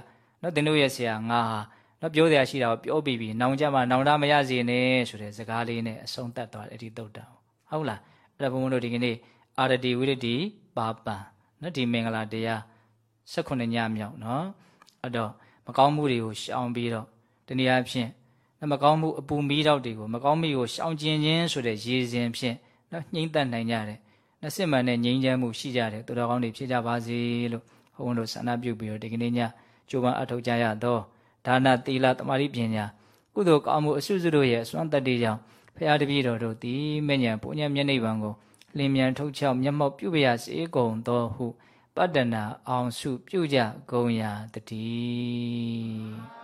နော်သင်တို့ရဲ့ဆရာငါဟာနော်ပြောစရာရှိတာကိုပြောပြီးပြီနောင်ကြမှာနောင်တမရစေနဲ့ဆိုတဲ့စကားလေးနဲ့အဆုံးသတ်သွားတယ်အဲ့ဒီတုတ်တာဟုတ်လားအဲ့ဒါဘုံဘုံတို့ဒီကနေ့အာရတိဝိရတိပါပံနော်ဒီမင်္ဂလာတရား16ညမြောက်နော်အဲ့တော့မကောင်းမှုတွေကိုရှောင်ပြီးတော့တနည်းအားဖြင့်မကောင်းမှုအပူမီးတော့တွေကိုမကောင်းမှုကိုရှောင်ကျင်ခြင်းဆိုတဲ့ရည်စင်ဖြင့်နော်နှိမ့်သက်နိုင်ကြတယ် နှစ်စစ်မှန်တဲ့ငြိမ်းချမ်းမှုရှိကြတယ်သူတော်ကောင်းတွေဖြစ်ကြပါစေလို့ဘုန်းဘုန်းတို့ဆန္ဒပြုပြီးတော့ဒီကနေ့ညကြိုးပမ်းအထောက်ကြရသောဒါနသီလတမာတိပညာကုသိုလ်ကောင်းမှုအစွတ်စွတ်တို့ရဲ့အစွမ်းတတ္တိကြောင့်ဖရာတပည့်တော်တို့သည်မဉ္ဇဉ်ပုညံမျက်နှိပ်ပံကိုလင်းမြန်ထုတ်ချောက်မျက်မှောက်ပြုပရစေကုန်သောဟုပတ္တနာအောင်စုပြုကြကုန်ရာတည်း